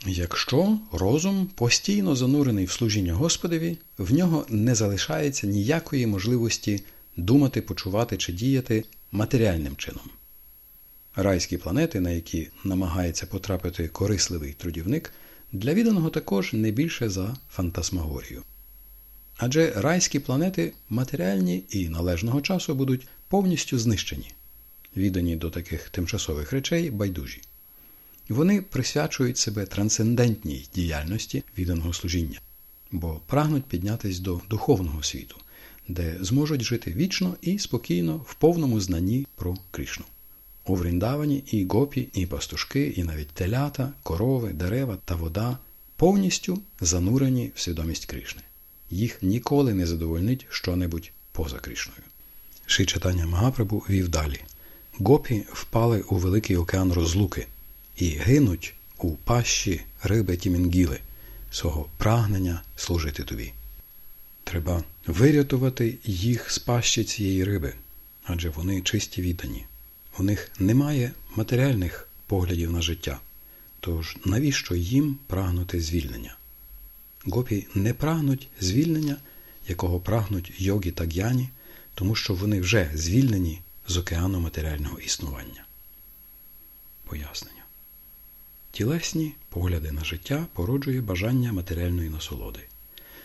Якщо розум постійно занурений в служіння Господові, в нього не залишається ніякої можливості думати, почувати чи діяти матеріальним чином. Райські планети, на які намагається потрапити корисливий трудівник, для відданого також не більше за фантасмагорію. Адже райські планети матеріальні і належного часу будуть повністю знищені, віддані до таких тимчасових речей байдужі. Вони присвячують себе трансцендентній діяльності відданого служіння, бо прагнуть піднятися до духовного світу, де зможуть жити вічно і спокійно в повному знанні про Кришну. У Вріндавані і гопі, і пастушки, і навіть телята, корови, дерева та вода повністю занурені в свідомість Кришни. Їх ніколи не задовольнить що-небудь поза Кришною. Шичатання Магапрабу вів далі. Гопі впали у великий океан розлуки і гинуть у пащі риби тімінгіли, свого прагнення служити тобі. Треба вирятувати їх з пащі цієї риби, адже вони чисті віддані. У них немає матеріальних поглядів на життя. Тож навіщо їм прагнути звільнення? Гопі не прагнуть звільнення, якого прагнуть йогі та г'яні, тому що вони вже звільнені з океану матеріального існування. Пояснення. Тілесні погляди на життя породжує бажання матеріальної насолоди.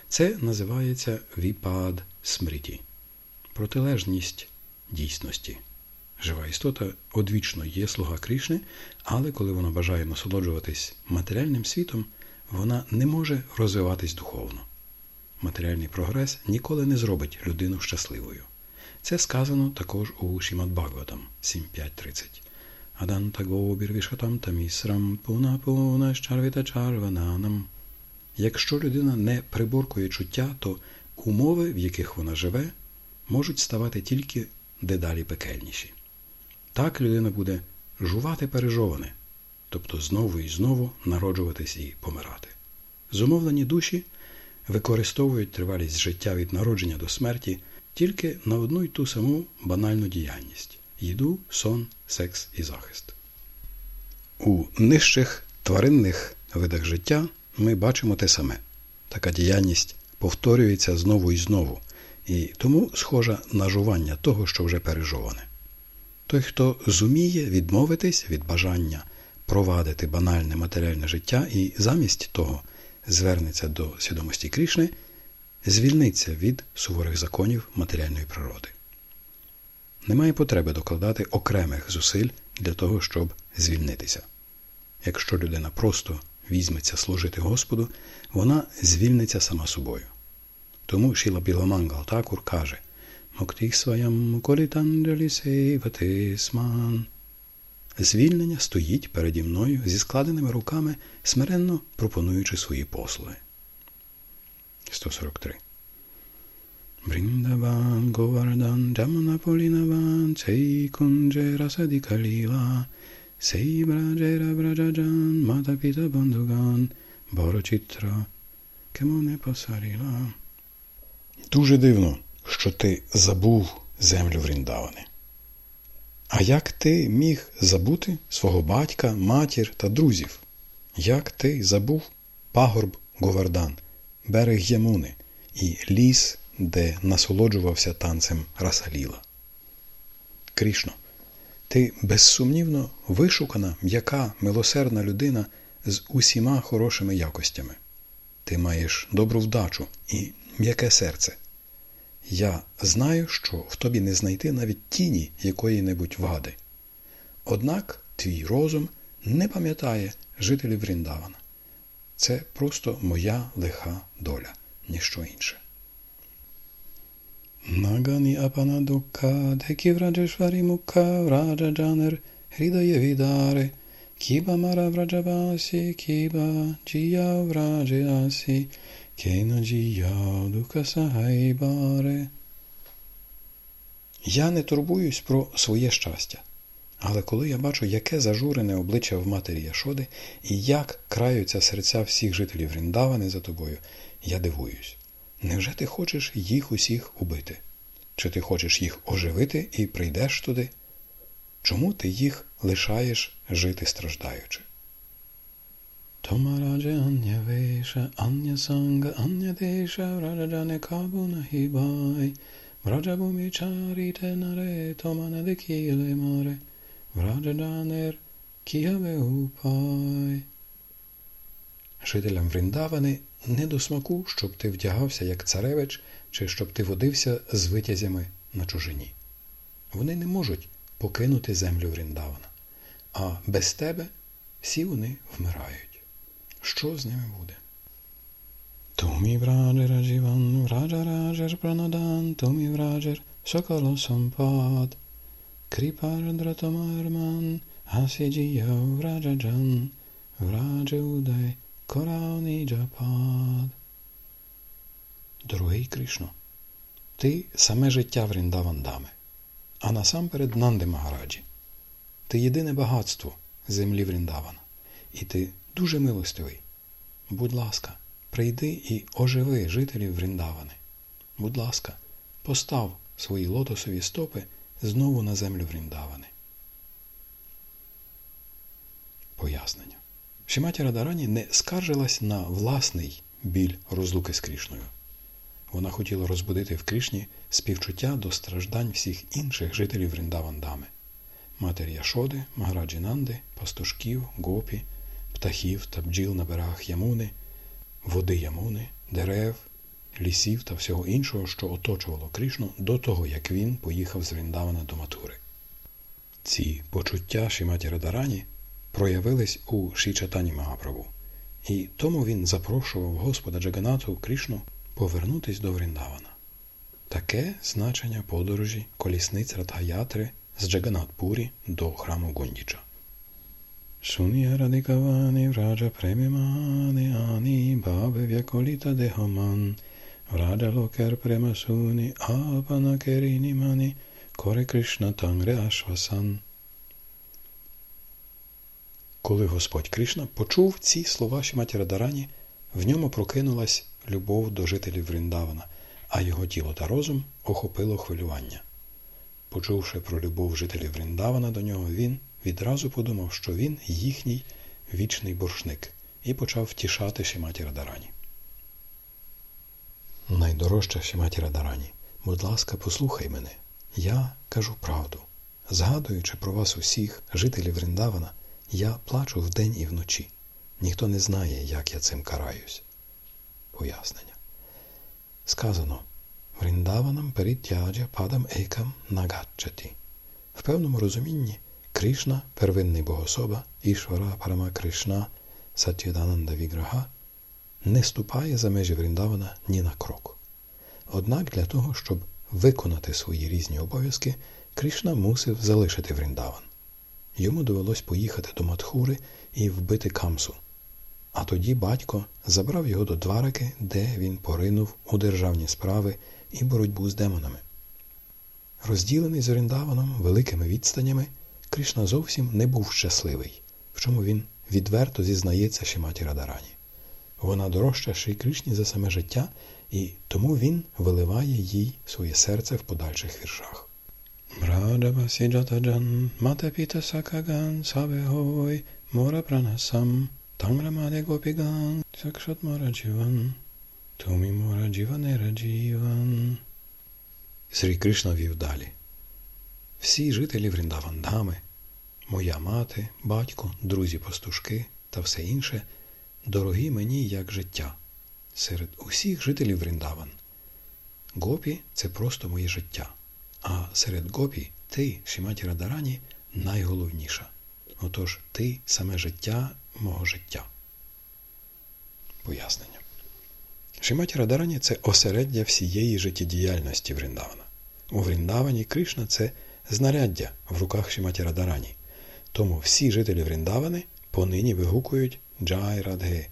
Це називається віпад смриті, протилежність дійсності. Жива істота одвічно є слуга Кришни, але коли вона бажає насолоджуватись матеріальним світом, вона не може розвиватись духовно. Матеріальний прогрес ніколи не зробить людину щасливою. Це сказано також у Шімад Бхагаватам 7.5.30. Адантагобірвішатам тамісрам пуна пуна щарвіта чарвананам. Якщо людина не приборкує чуття, то умови, в яких вона живе, можуть ставати тільки дедалі пекельніші. Так людина буде жувати пережоване, тобто знову і знову народжуватись і помирати. Зумовлені душі використовують тривалість життя від народження до смерті тільки на одну й ту саму банальну діяльність їду, сон, секс і захист. У нижчих тваринних видах життя ми бачимо те саме. Така діяльність повторюється знову і знову, і тому схожа на жування того, що вже пережоване. Той, хто зуміє відмовитись від бажання провадити банальне матеріальне життя і замість того звернеться до свідомості Крішни, звільниться від суворих законів матеріальної природи. Немає потреби докладати окремих зусиль для того, щоб звільнитися. Якщо людина просто візьметься служити Господу, вона звільниться сама собою. Тому Шіла Біламангал Такур каже Моктіх своям колітанджелі сейватисман. Звільнення стоїть переді мною зі складеними руками, смиренно пропонуючи свої послуги. 143 Vrindavan, Govardhan, Jamunapulinavan, Sei Kunje Rasadi Kalila, Sei Brajera Brajajan, Matapita Bandhugan, Борочітра, Кемоне Пасаріла. Дуже дивно, що ти забув землю Вріндавани. А як ти міг забути свого батька, матір та друзів? Як ти забув пагорб Говардан, берег Ямуни і ліс де насолоджувався танцем Расаліла. Крішно, ти безсумнівно вишукана, м'яка, милосердна людина з усіма хорошими якостями. Ти маєш добру вдачу і м'яке серце. Я знаю, що в тобі не знайти навіть тіні якої-небудь вади. Однак твій розум не пам'ятає жителів Ріндавана. Це просто моя лиха доля, ніщо інше. Nagani apana dukkha deki vrajeshvari mukha vrajajaner hridaye vidare kiba mara vrajavasi kiba jiya vrajasi Я не турбуюсь про своє щастя. Але коли я бачу, яке зажурене обличчя в матері Яшоди і як краються серця всіх жителів Ріндавани за тобою, я дивуюсь. Невже ти хочеш їх усіх убити? Чи ти хочеш їх оживити і прийдеш туди? Чому ти їх лишаєш жити страждаючи? Томараджа ання веша, ання санга, ання деша, враджане кабуна хібай, враджабумі чаріте наре, томана декіле море, враджаданер кіяве упай. Жителям Вріндавани не до смаку, щоб ти вдягався як царевич, чи щоб ти водився з витязями на чужині. Вони не можуть покинути землю Вріндавана, а без тебе всі вони вмирають. Що з ними буде? Тумі враджера джіван, враджа раджер пранадан, тумі враджер соколо сампад, кріпаджандра томарман, асіджія враджаджан, враджа удай, корауні джапад. Дорогий Кришно, ти саме життя Вріндавандами, а насамперед Нанди Магараджі. Ти єдине багатство землі Вріндавана, і ти дуже милостивий. Будь ласка, прийди і оживи жителів Вріндавани. Будь ласка, постав свої лотосові стопи знову на землю Вріндавани. Пояснення. Шиматі Радарані не скаржилась на власний біль розлуки з Крішною. Вона хотіла розбудити в Кришні співчуття до страждань всіх інших жителів Ріндавандами матері Яшоди, Магараджі Нанди, пастушків, гопі, птахів та бджіл на берегах Ямуни, води Ямуни, дерев, лісів та всього іншого, що оточувало Кришну до того, як він поїхав з Ріндавана до Матури. Ці почуття Шіматі Радарані проявились у Шічатані Магаправу, і тому він запрошував Господа Джаганату Кришну повернутись до Вріндавана. Таке значення подорожі колісниць Радгаятри з Джаганатпурі до храму Гундіча. Враджа премімані ані бабе в'яколіта дехоман враджа локер премасуні апана керіні мані коре Кришна тангре ашвасан. Коли Господь Кришна почув ці слова Шиматі Радарані, в ньому прокинулась любов до жителів Вріндавана, а його тіло та розум охопило хвилювання. Почувши про любов жителів Вріндавана до нього, він відразу подумав, що він їхній вічний боршник, і почав втішати Шіматі Радарані. Найдорожча Шіматі Радарані, будь ласка, послухай мене. Я кажу правду. Згадуючи про вас усіх, жителів Вріндавана, я плачу вдень і вночі. Ніхто не знає, як я цим караюсь. Пояснення. Сказано Вріндаванам перітяджа падам ейкам нагачаті. В певному розумінні Кришна, первинний богособа, Ішвара Парама Кришна, Сатьядананда Віграха, не ступає за межі Вріндавана ні на крок. Однак для того, щоб виконати свої різні обов'язки, Кришна мусив залишити Вріндаван. Йому довелось поїхати до Матхури і вбити Камсу. А тоді батько забрав його до Двараки, де він поринув у державні справи і боротьбу з демонами. Розділений з Оріндаваном великими відстанями, Кришна зовсім не був щасливий, в чому він відверто зізнається Шиматі Радарані. Вона дорожча Шрі Кришні за саме життя, і тому він виливає їй своє серце в подальших віршах. Мора пранасам, Танграмаде Гопіган, Сакшат Мараджіван, Тумі Мараджіване Раджіван. Срі Кришна вів далі. Всі жителі Вріндавандами, моя мати, батько, друзі-пастушки та все інше дорогі мені як життя. Серед усіх жителів Вріндаван. Гопі це просто моє життя. А серед гопі ти, Шіматі Радарані, найголовніша. Отож, ти саме життя мого життя. Пояснення. Шиматі Радарані це осереддя всієї життєдіяльності Вріндавана. У Вріндавані Кришна це знаряддя в руках Шиматі Радарані. Тому всі жителі Вріндавани понині вигукують Джай Радге.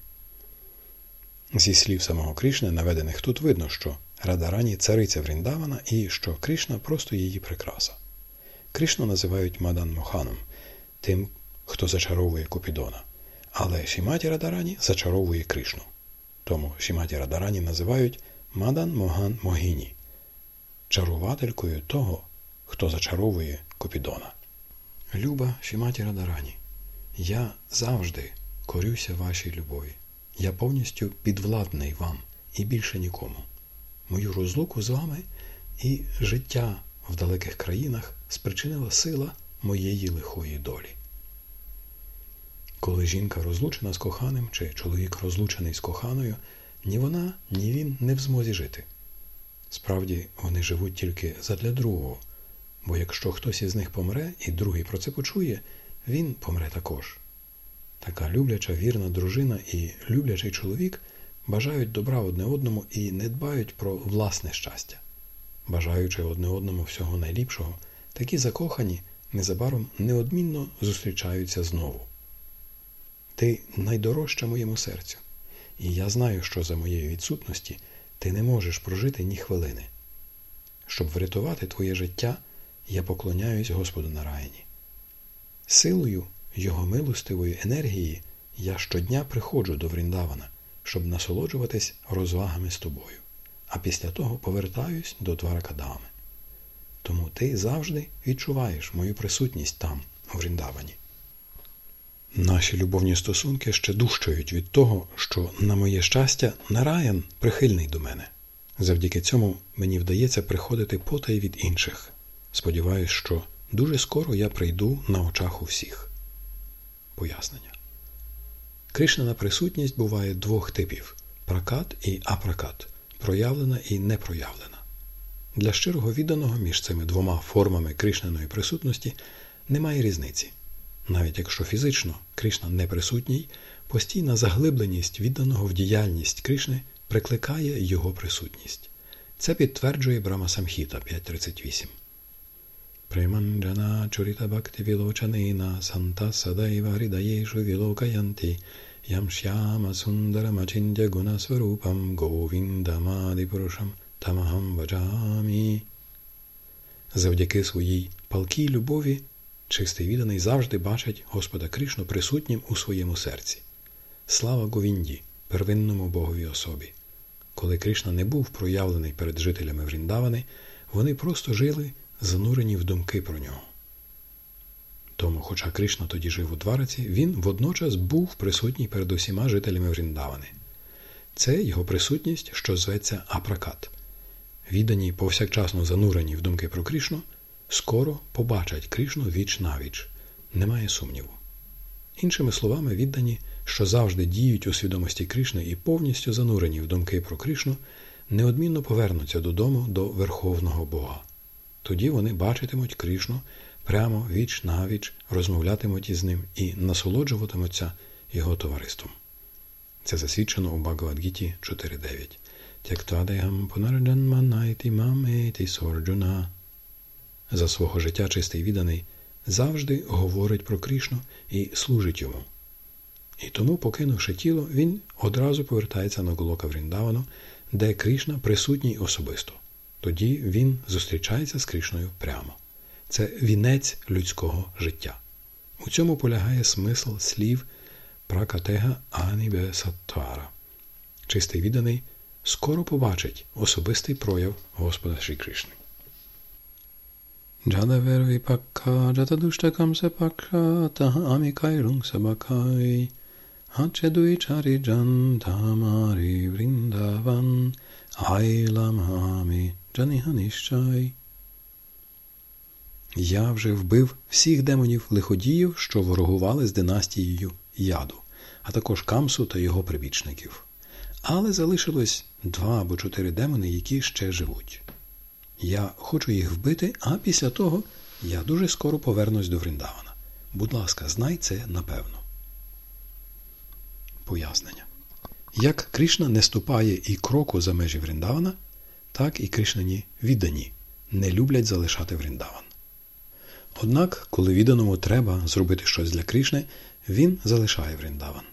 Зі слів самого Кришни, наведених тут видно, що Радарані цариця Вріндавана і що Кришна просто її прикраса. Кришну називають Мадан Моханом, тим, хто зачаровує Купідона. Але Шіматі Радарані зачаровує Кришну. Тому Шіматі Радарані називають Мадан Моган Могіні, чарувателькою того, хто зачаровує Купідона. Люба Шіматі Радарані, я завжди корюся вашій любові. Я повністю підвладний вам і більше нікому. Мою розлуку з вами і життя в далеких країнах спричинила сила моєї лихої долі. Коли жінка розлучена з коханим, чи чоловік розлучений з коханою, ні вона, ні він не в змозі жити. Справді, вони живуть тільки задля другого, бо якщо хтось із них помре і другий про це почує, він помре також. Така любляча, вірна дружина і люблячий чоловік бажають добра одне одному і не дбають про власне щастя. Бажаючи одне одному всього найліпшого, такі закохані незабаром неодмінно зустрічаються знову. Ти найдорожча моєму серцю, і я знаю, що за моєї відсутності ти не можеш прожити ні хвилини. Щоб врятувати твоє життя, я поклоняюсь Господу Нараїні. Силою його милостивої енергії я щодня приходжу до Вріндавана, щоб насолоджуватись розвагами з тобою, а після того повертаюсь до Дваракадами. Тому ти завжди відчуваєш мою присутність там, у Вріндавані. Наші любовні стосунки ще дужчають від того, що, на моє щастя, Нараян прихильний до мене. Завдяки цьому мені вдається приходити потай від інших. Сподіваюсь, що дуже скоро я прийду на очах у всіх. Пояснення. Кришнана присутність буває двох типів пракат і апракат, проявлена і непроявлена. Для щирого відданого між цими двома формами Кришнаної присутності немає різниці. Навіть якщо фізично Кришна не присутній, постійна заглибленість відданого в діяльність Кришни прикликає його присутність. Це підтверджує Брама Самхіта 5.38. Приманджана чуріта бхакти вілочанина санта садайва гридаєшу вілокаянти ям шяма сундарамачиндя гунасварупам говіндамадипурушам тамахам ваджамі. Завдяки своїй палкій любові чистий відданий завжди бачить Господа Кришну присутнім у своєму серці. Слава Говінді, первинному Боговій особі. Коли Кришна не був проявлений перед жителями Вріндавани, вони просто жили, занурені в думки про нього. Тому, хоча Кришна тоді жив у Двараці, він водночас був присутній перед усіма жителями Вріндавани. Це його присутність, що зветься Апракат. Віддані повсякчасно занурені в думки про Кришну, скоро побачать Кришну віч навіч, немає сумніву. Іншими словами, віддані, що завжди діють у свідомості Кришни і повністю занурені в думки про Кришну, неодмінно повернуться додому до Верховного Бога. Тоді вони бачитимуть Кришну прямо віч навіч, розмовлятимуть із ним і насолоджуватимуться його товариством. Це засвідчено у Багавадгіті 4.9. Тяктадегам понарджанманайти мамети сорджуна. За свого життя чистий відданий завжди говорить про Крішну і служить йому. І тому, покинувши тіло, він одразу повертається на Голока Вріндавану, де Крішна присутній особисто. Тоді він зустрічається з Крішною прямо. Це вінець людського життя. У цьому полягає смисл слів Пракатега Анібе Саттвара. Чистий відданий скоро побачить особистий прояв Господа Шрі Кришни. Джадаверві випакка, джатадуштакам сепакка, амікайрунг сабакай, хачедуй чарі джантамарі вріндаван, джаніганішчай. Я вже вбив всіх демонів лиходіїв, що ворогували з династією яду, а також Камсу та його прибічників. Але залишилось два або чотири демони, які ще живуть. Я хочу їх вбити, а після того я дуже скоро повернусь до Вріндавана. Будь ласка, знай це напевно. Пояснення. Як Кришна не ступає і кроку за межі Вріндавана, так і Кришнані віддані, не люблять залишати Вріндаван. Однак, коли відданому треба зробити щось для Кришни, він залишає Вріндаван.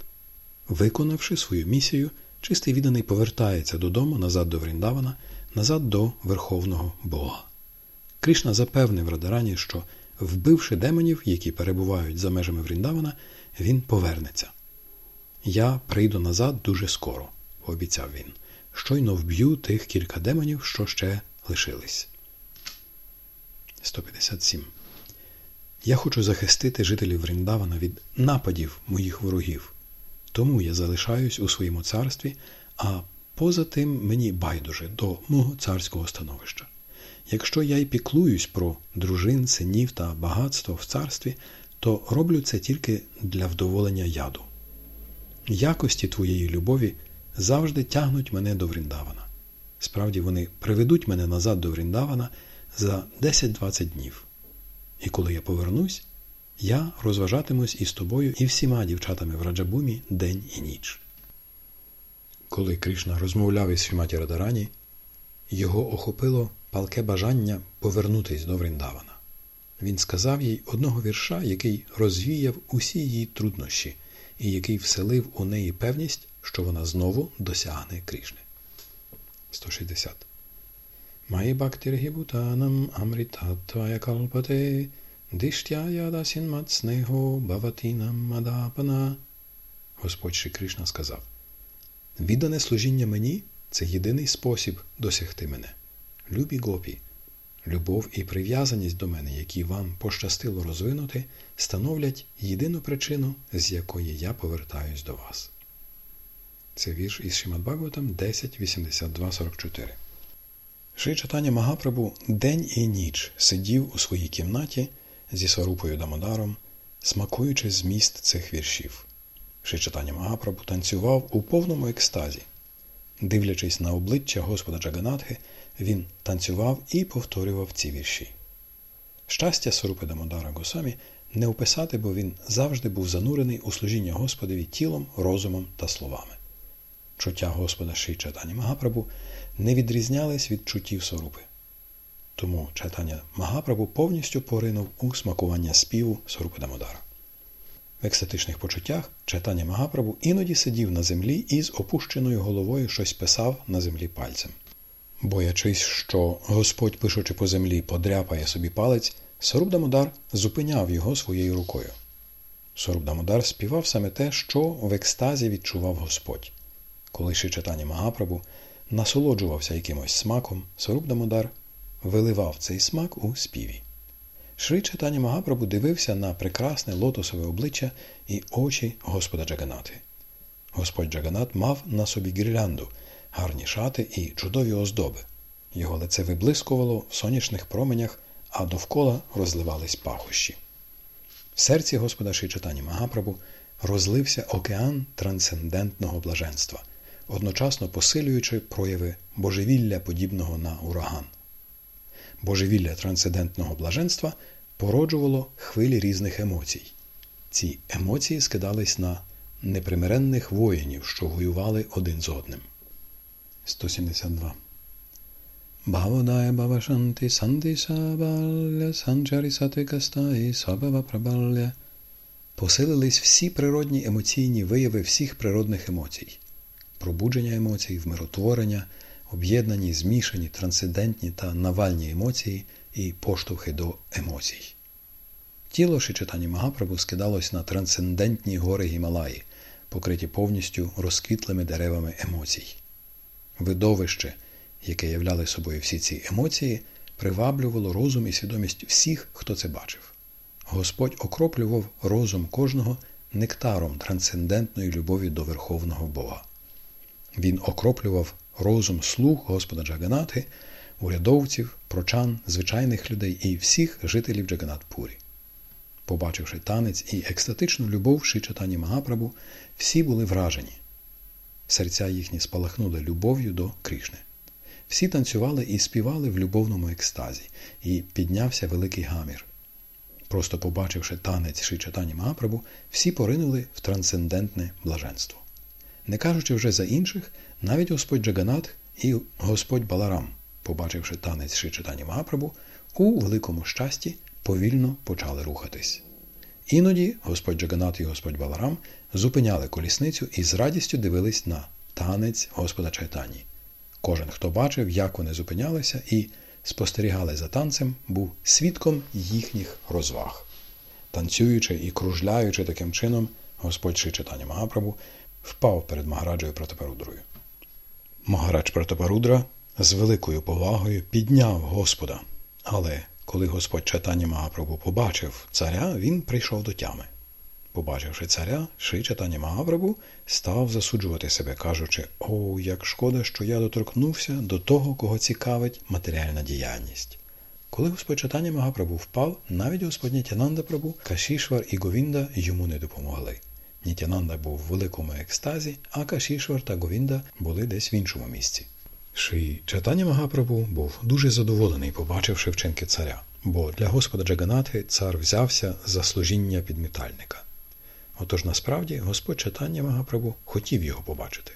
Виконавши свою місію, чистий відданий повертається додому назад до Вріндавана, назад до Верховного Бога. Кришна запевнив Радарані, що вбивши демонів, які перебувають за межами Вріндавана, він повернеться. Я прийду назад дуже скоро, пообіцяв він. Щойно вб'ю тих кілька демонів, що ще лишились. 157. Я хочу захистити жителів Вріндавана від нападів моїх ворогів. Тому я залишаюсь у своєму царстві, а поза тим мені байдуже до мого царського становища. Якщо я й піклуюсь про дружин, синів та багатство в царстві, то роблю це тільки для вдоволення яду. Якості твоєї любові завжди тягнуть мене до Вріндавана. Справді, вони приведуть мене назад до Вріндавана за 10-20 днів. І коли я повернусь, я розважатимусь із тобою і всіма дівчатами в Раджабумі день і ніч. Коли Кришна розмовляв із Шіматі Радарані, його охопило палке бажання повернутись до Вріндавана. Він сказав їй одного вірша, який розвіяв усі її труднощі і який вселив у неї певність, що вона знову досягне Крішни. 160. Май бхактиргібутанам амритатвая калпате диштяя дасін мацнего баватінам мадапана. Господь Шри Кришна сказав Віддане служіння мені це єдиний спосіб досягти мене. Любі гопі, любов і прив'язаність до мене, які вам пощастило розвинути, становлять єдину причину, з якої я повертаюсь до вас. Це вірш із Шимат Бхагаватам 10.82.44. Ши читання Магапрабу день і ніч сидів у своїй кімнаті зі Сварупою Дамодаром, смакуючи зміст цих віршів. Ши читання Магапрабу танцював у повному екстазі. Дивлячись на обличчя Господа Джаганатхи, він танцював і повторював ці вірші. Щастя Сарупи Дамодара Госамі не описати, бо він завжди був занурений у служіння Господові тілом, розумом та словами. Чуття Господа Ши Чайтані Магапрабу не відрізнялись від чуттів Сорупи. Тому читання Магапрабу повністю поринув у смакування співу Сорупи Дамодара. В екстатичних почуттях читання Магапрабу іноді сидів на землі і з опущеною головою щось писав на землі пальцем. Боячись, що Господь, пишучи по землі, подряпає собі палець, Соруб Дамодар зупиняв його своєю рукою. Соруб Дамодар співав саме те, що в екстазі відчував Господь. Коли ще читання Магапрабу насолоджувався якимось смаком, Соруб Дамодар виливав цей смак у співі. Шри читання Магапрабу дивився на прекрасне лотосове обличчя і очі Господа Джаганати. Господь Джаганат мав на собі гірлянду, гарні шати і чудові оздоби. Його лице виблискувало в сонячних променях, а довкола розливались пахощі. В серці Господа Шичатані Магапрабу розлився океан трансцендентного блаженства, одночасно посилюючи прояви божевілля, подібного на ураган. Божевілля трансцендентного блаженства породжувало хвилі різних емоцій. Ці емоції скидались на непримиренних воїнів, що воювали один з одним. 172. Бхаводая Бхавашанти Санти Сабалля Санчарі Сатикастаї Сабава Прабалля Посилились всі природні емоційні вияви всіх природних емоцій, пробудження емоцій, вмиротворення, об'єднані, змішані, трансцендентні та навальні емоції і поштовхи до емоцій. Тіло Шичатані Магапрабу скидалось на трансцендентні гори Гімалаї, покриті повністю розквітлими деревами емоцій. Видовище, яке являли собою всі ці емоції, приваблювало розум і свідомість всіх, хто це бачив. Господь окроплював розум кожного нектаром трансцендентної любові до Верховного Бога. Він окроплював розум слуг Господа Джаганатхи, урядовців, прочан, звичайних людей і всіх жителів Джаганатпурі. Побачивши танець і екстатичну любов Шичатані Магапрабу, всі були вражені. Серця їхні спалахнули любов'ю до Кришни. Всі танцювали і співали в любовному екстазі, і піднявся великий гамір. Просто побачивши танець Шичатані Магапрабу, всі поринули в трансцендентне блаженство. Не кажучи вже за інших, навіть Господь Джаганат і Господь Баларам, побачивши танець Шичатані Магапрабу, у великому щасті повільно почали рухатись. Іноді Господь Джаганат і Господь Баларам зупиняли колісницю і з радістю дивились на танець Господа Чайтані. Кожен, хто бачив, як вони зупинялися, і спостерігали за танцем, був свідком їхніх розваг. Танцюючи і кружляючи таким чином, Господь Ши читання Магапрабу впав перед Магараджою Пратапарудрою. Магарадж Пратапарудра з великою повагою підняв Господа, але коли Господь читання Магапрабу побачив царя, він прийшов до тями. Побачивши царя, Ши читання Магапрабу став засуджувати себе, кажучи: О, як шкода, що я доторкнувся до того, кого цікавить матеріальна діяльність. Коли Господь читання Магапрабу впав, навіть Господь Нітянанда Прабу, Кашішвар і Говінда йому не допомогли. Нітянанда був в великому екстазі, а Кашішвар та Говінда були десь в іншому місці. Ши читання Магапрабу був дуже задоволений, побачивши вчинки царя, бо для Господа Джаганати цар взявся за служіння підмітальника. Отож насправді Господь читання Магапрабу хотів його побачити.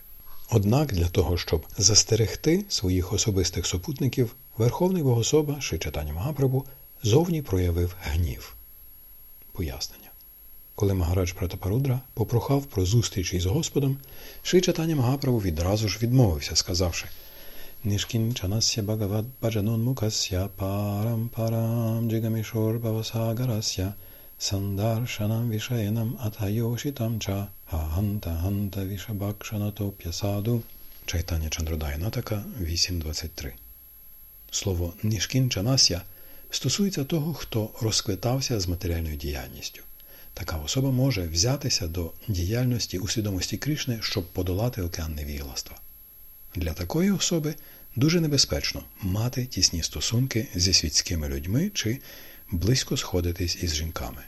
Однак для того, щоб застерегти своїх особистих супутників, Верховний Богособа Ши читання Магапрабу зовні проявив гнів. Пояснення. Коли Магарадж Пратапарудра попрохав про зустріч із Господом, Шрі Чайтанья Магапрабгу відразу ж відмовився, сказавши Нішкінчанасья Бгагавад Бгаджанонмукгасья Парам Парам Джігамішор Бгавасагарасья Сандаршанам Вішаїнам Атга Йошітам Ча Ганта Ганта Вішабгакшанато П'ясадгу Чайтанья Чандродая Натака 8.23 Слово Нішкінчанася стосується того, хто розквитався з матеріальною діяльністю. Така особа може взятися до діяльності у свідомості Крішни, щоб подолати океан невігластва. Для такої особи дуже небезпечно мати тісні стосунки зі світськими людьми чи близько сходитись із жінками.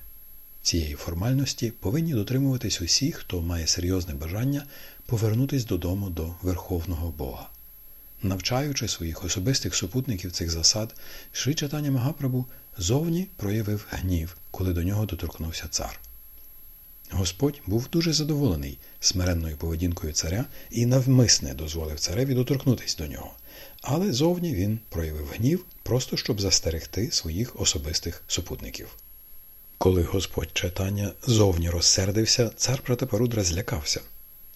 Цієї формальності повинні дотримуватись усі, хто має серйозне бажання повернутися додому до Верховного Бога. Навчаючи своїх особистих супутників цих засад, Шри Чатаня Магапрабу зовні проявив гнів, коли до нього доторкнувся цар. Господь був дуже задоволений смиренною поведінкою царя і навмисне дозволив цареві доторкнутися до нього, але зовні він проявив гнів, просто щоб застерегти своїх особистих супутників. Коли Господь читання зовні розсердився, цар Пратапарудра злякався.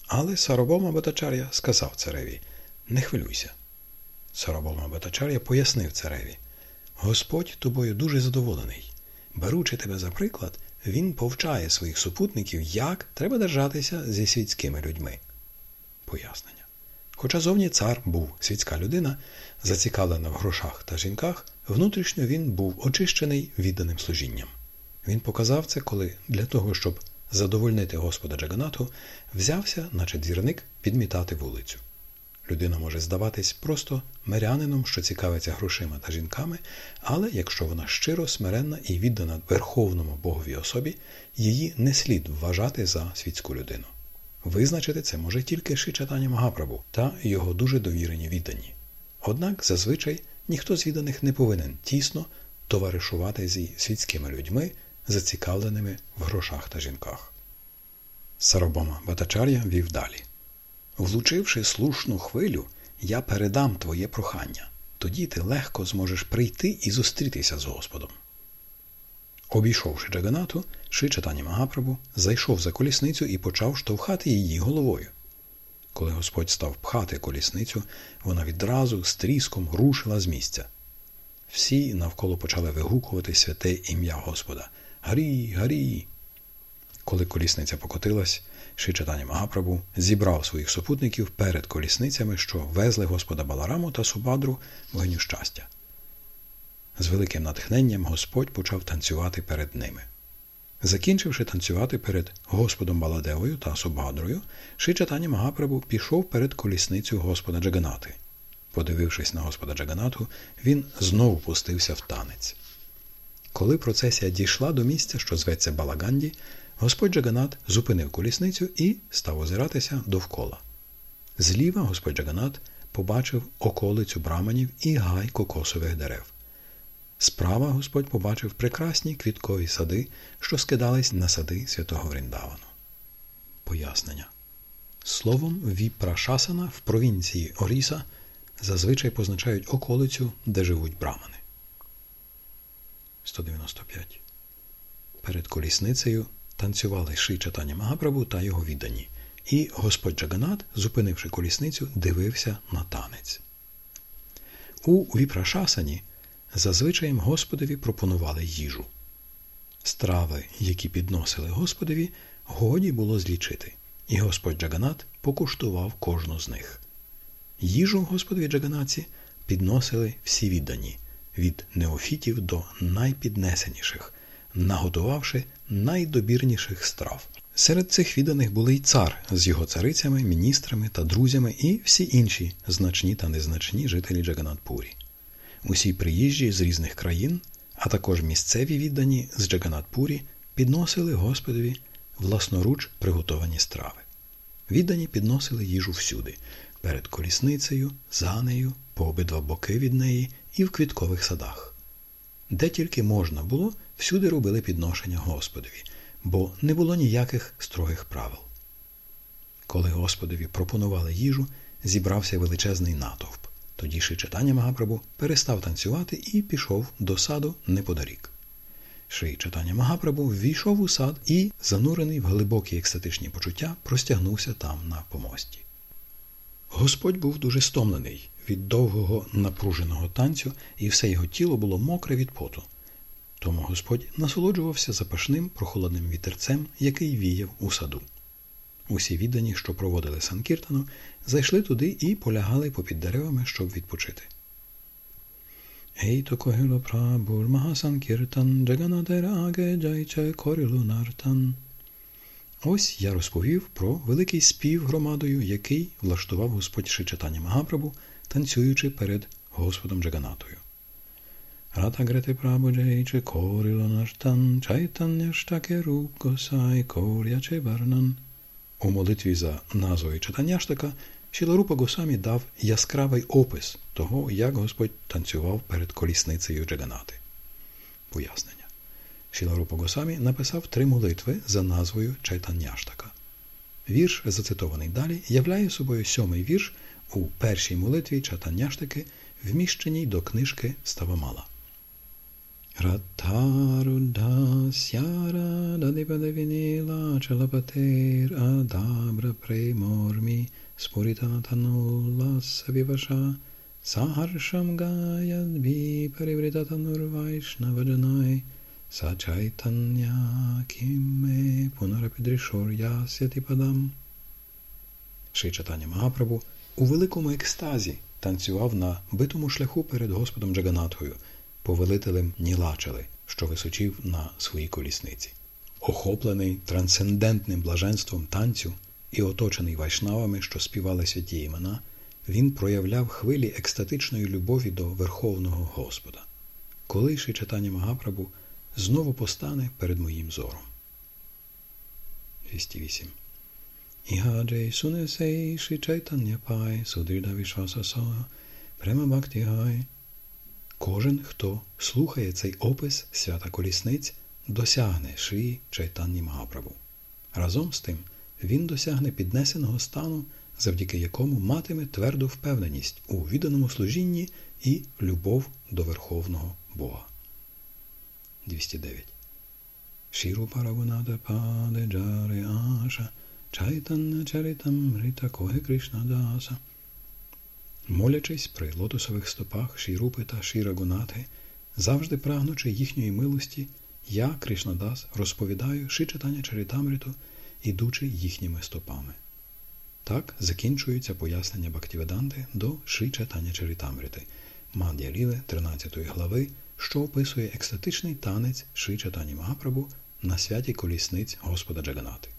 Але Саробома Батачар'я сказав цареві Не хвилюйся. Саробома Батачар'я пояснив цареві Господь тобою дуже задоволений. Беручи тебе за приклад, він повчає своїх супутників, як треба держатися зі світськими людьми. Пояснення. Хоча зовні цар був світська людина, зацікавлена в грошах та жінках, внутрішньо він був очищений відданим служінням. Він показав це, коли для того, щоб задовольнити Господа Джаганату, взявся, наче двірник, підмітати вулицю. Людина може здаватись просто мирянином, що цікавиться грошима та жінками, але якщо вона щиро смиренна і віддана Верховному Боговій особі, її не слід вважати за світську людину. Визначити це може тільки Шичатаня Магапрабу та його дуже довірені віддані. Однак зазвичай ніхто з відданих не повинен тісно товаришувати зі світськими людьми, зацікавленими в грошах та жінках. Сарабома Батачар'я вів далі. Влучивши слушну хвилю, я передам твоє прохання. Тоді ти легко зможеш прийти і зустрітися з Господом. Обійшовши Джаганату, Ши Чатані Магапрабу зайшов за колісницю і почав штовхати її головою. Коли Господь став пхати колісницю, вона відразу з тріском рушила з місця. Всі навколо почали вигукувати святе ім'я Господа Гарі, Гарі. Коли колісниця покотилась, Шичатані Магапрабу зібрав своїх супутників перед колісницями, що везли Господа Балараму та Субадру вогню щастя. З великим натхненням Господь почав танцювати перед ними. Закінчивши танцювати перед Господом Баладевою та Субадрою, Шичатані Магапрабу пішов перед колісницю Господа Джаганати. Подивившись на Господа Джаганату, він знову пустився в танець. Коли процесія дійшла до місця, що зветься Балаганді, Господь Джаганат зупинив колісницю і став озиратися довкола. Зліва Господь Джаганат побачив околицю браманів і гай кокосових дерев. Справа Господь побачив прекрасні квіткові сади, що скидались на сади святого Вріндавану. Пояснення. Словом віпрашасана в провінції Оріса зазвичай позначають околицю, де живуть брамани. 195. Перед колісницею танцювали Ши Чатані Магапрабу та його віддані. І Господь Джаганат, зупинивши колісницю, дивився на танець. У Віпрашасані зазвичаєм Господові пропонували їжу. Страви, які підносили Господові, годі було злічити, і Господь Джаганат покуштував кожну з них. Їжу Господові Джаганаці підносили всі віддані, від неофітів до найпіднесеніших, наготувавши найдобірніших страв. Серед цих відданих були й цар з його царицями, міністрами та друзями і всі інші значні та незначні жителі Джаганатпурі. Усі приїжджі з різних країн, а також місцеві віддані з Джаганатпурі підносили Господові власноруч приготовані страви. Віддані підносили їжу всюди перед колісницею, за нею, по обидва боки від неї і в квіткових садах. Де тільки можна було, всюди робили підношення Господові, бо не було ніяких строгих правил. Коли Господові пропонували їжу, зібрався величезний натовп. Тоді читання Магапрабу перестав танцювати і пішов до саду неподалік. Ши читання Магапрабу ввійшов у сад і, занурений в глибокі екстатичні почуття, простягнувся там на помості. Господь був дуже стомлений від довгого напруженого танцю, і все його тіло було мокре від поту. Тому Господь насолоджувався запашним прохолодним вітерцем, який віяв у саду. Усі віддані, що проводили Санкіртану, зайшли туди і полягали попід деревами, щоб відпочити. Ей то когило прабур Махасанкіртан, Джаганадераге джайче корілу нартан. Ось я розповів про великий спів громадою, який влаштував Господь Шичатані Магапрабу, танцюючи перед Господом Джаганатою. Рата Грети Прабуджейче коріло нартан, чайтання штаке рук госай коряче барнан. У молитві за назвою Читанняштака Шіларупа Госамі дав яскравий опис того, як Господь танцював перед колісницею Джаганати. Пояснення. Шіларупа Госамі написав три молитви за назвою Чайтанняштака. Вірш, зацитований далі, являє собою сьомий вірш у першій молитві Чайтанняштаки, вміщеній до книжки Ставамала. Rattharudha Dadipadevinila Chalapatер Adabra Premormi Spuritatanulasa Vivasha Saharsham Gayad Viparivridatanur Vaishnavajanai Сачайтання кіме пунарапідрішор ясяти падам. Ши читання Магапрабу у великому екстазі танцював на битому шляху перед Господом Джаганатхою, повелителем Нілачали, що височив на своїй колісниці. Охоплений трансцендентним блаженством танцю і оточений вайшнавами, що співали святі імена, він проявляв хвилі екстатичної любові до Верховного Господа. Коли читання Магапрабу знову постане перед моїм зором. 208. Ігаджей сунесей ши чайтання пай, судрида са, према бхакти. Кожен, хто слухає цей опис свята колісниць, досягне шиї чайтанні Магапрабу. Разом з тим, він досягне піднесеного стану, завдяки якому матиме тверду впевненість у відданому служінні і любов до Верховного Бога. 209. Шіру Парагунада Паде Джари Аша Чайтанна Чаритам Рита Коги Кришна Даса. Молячись при лотосових стопах Шірупи та Шірагунати, завжди прагнучи їхньої милості, я, Кришнадас, розповідаю шичитання Чаритамриту, ідучи їхніми стопами. Так закінчується пояснення Бактіведанти до Шичатання Чаритамрити, Мад'я Ліле 13 глави що описує екстатичний танець Ши Чатані Магапрабу на святі колісниць Господа Джаганати.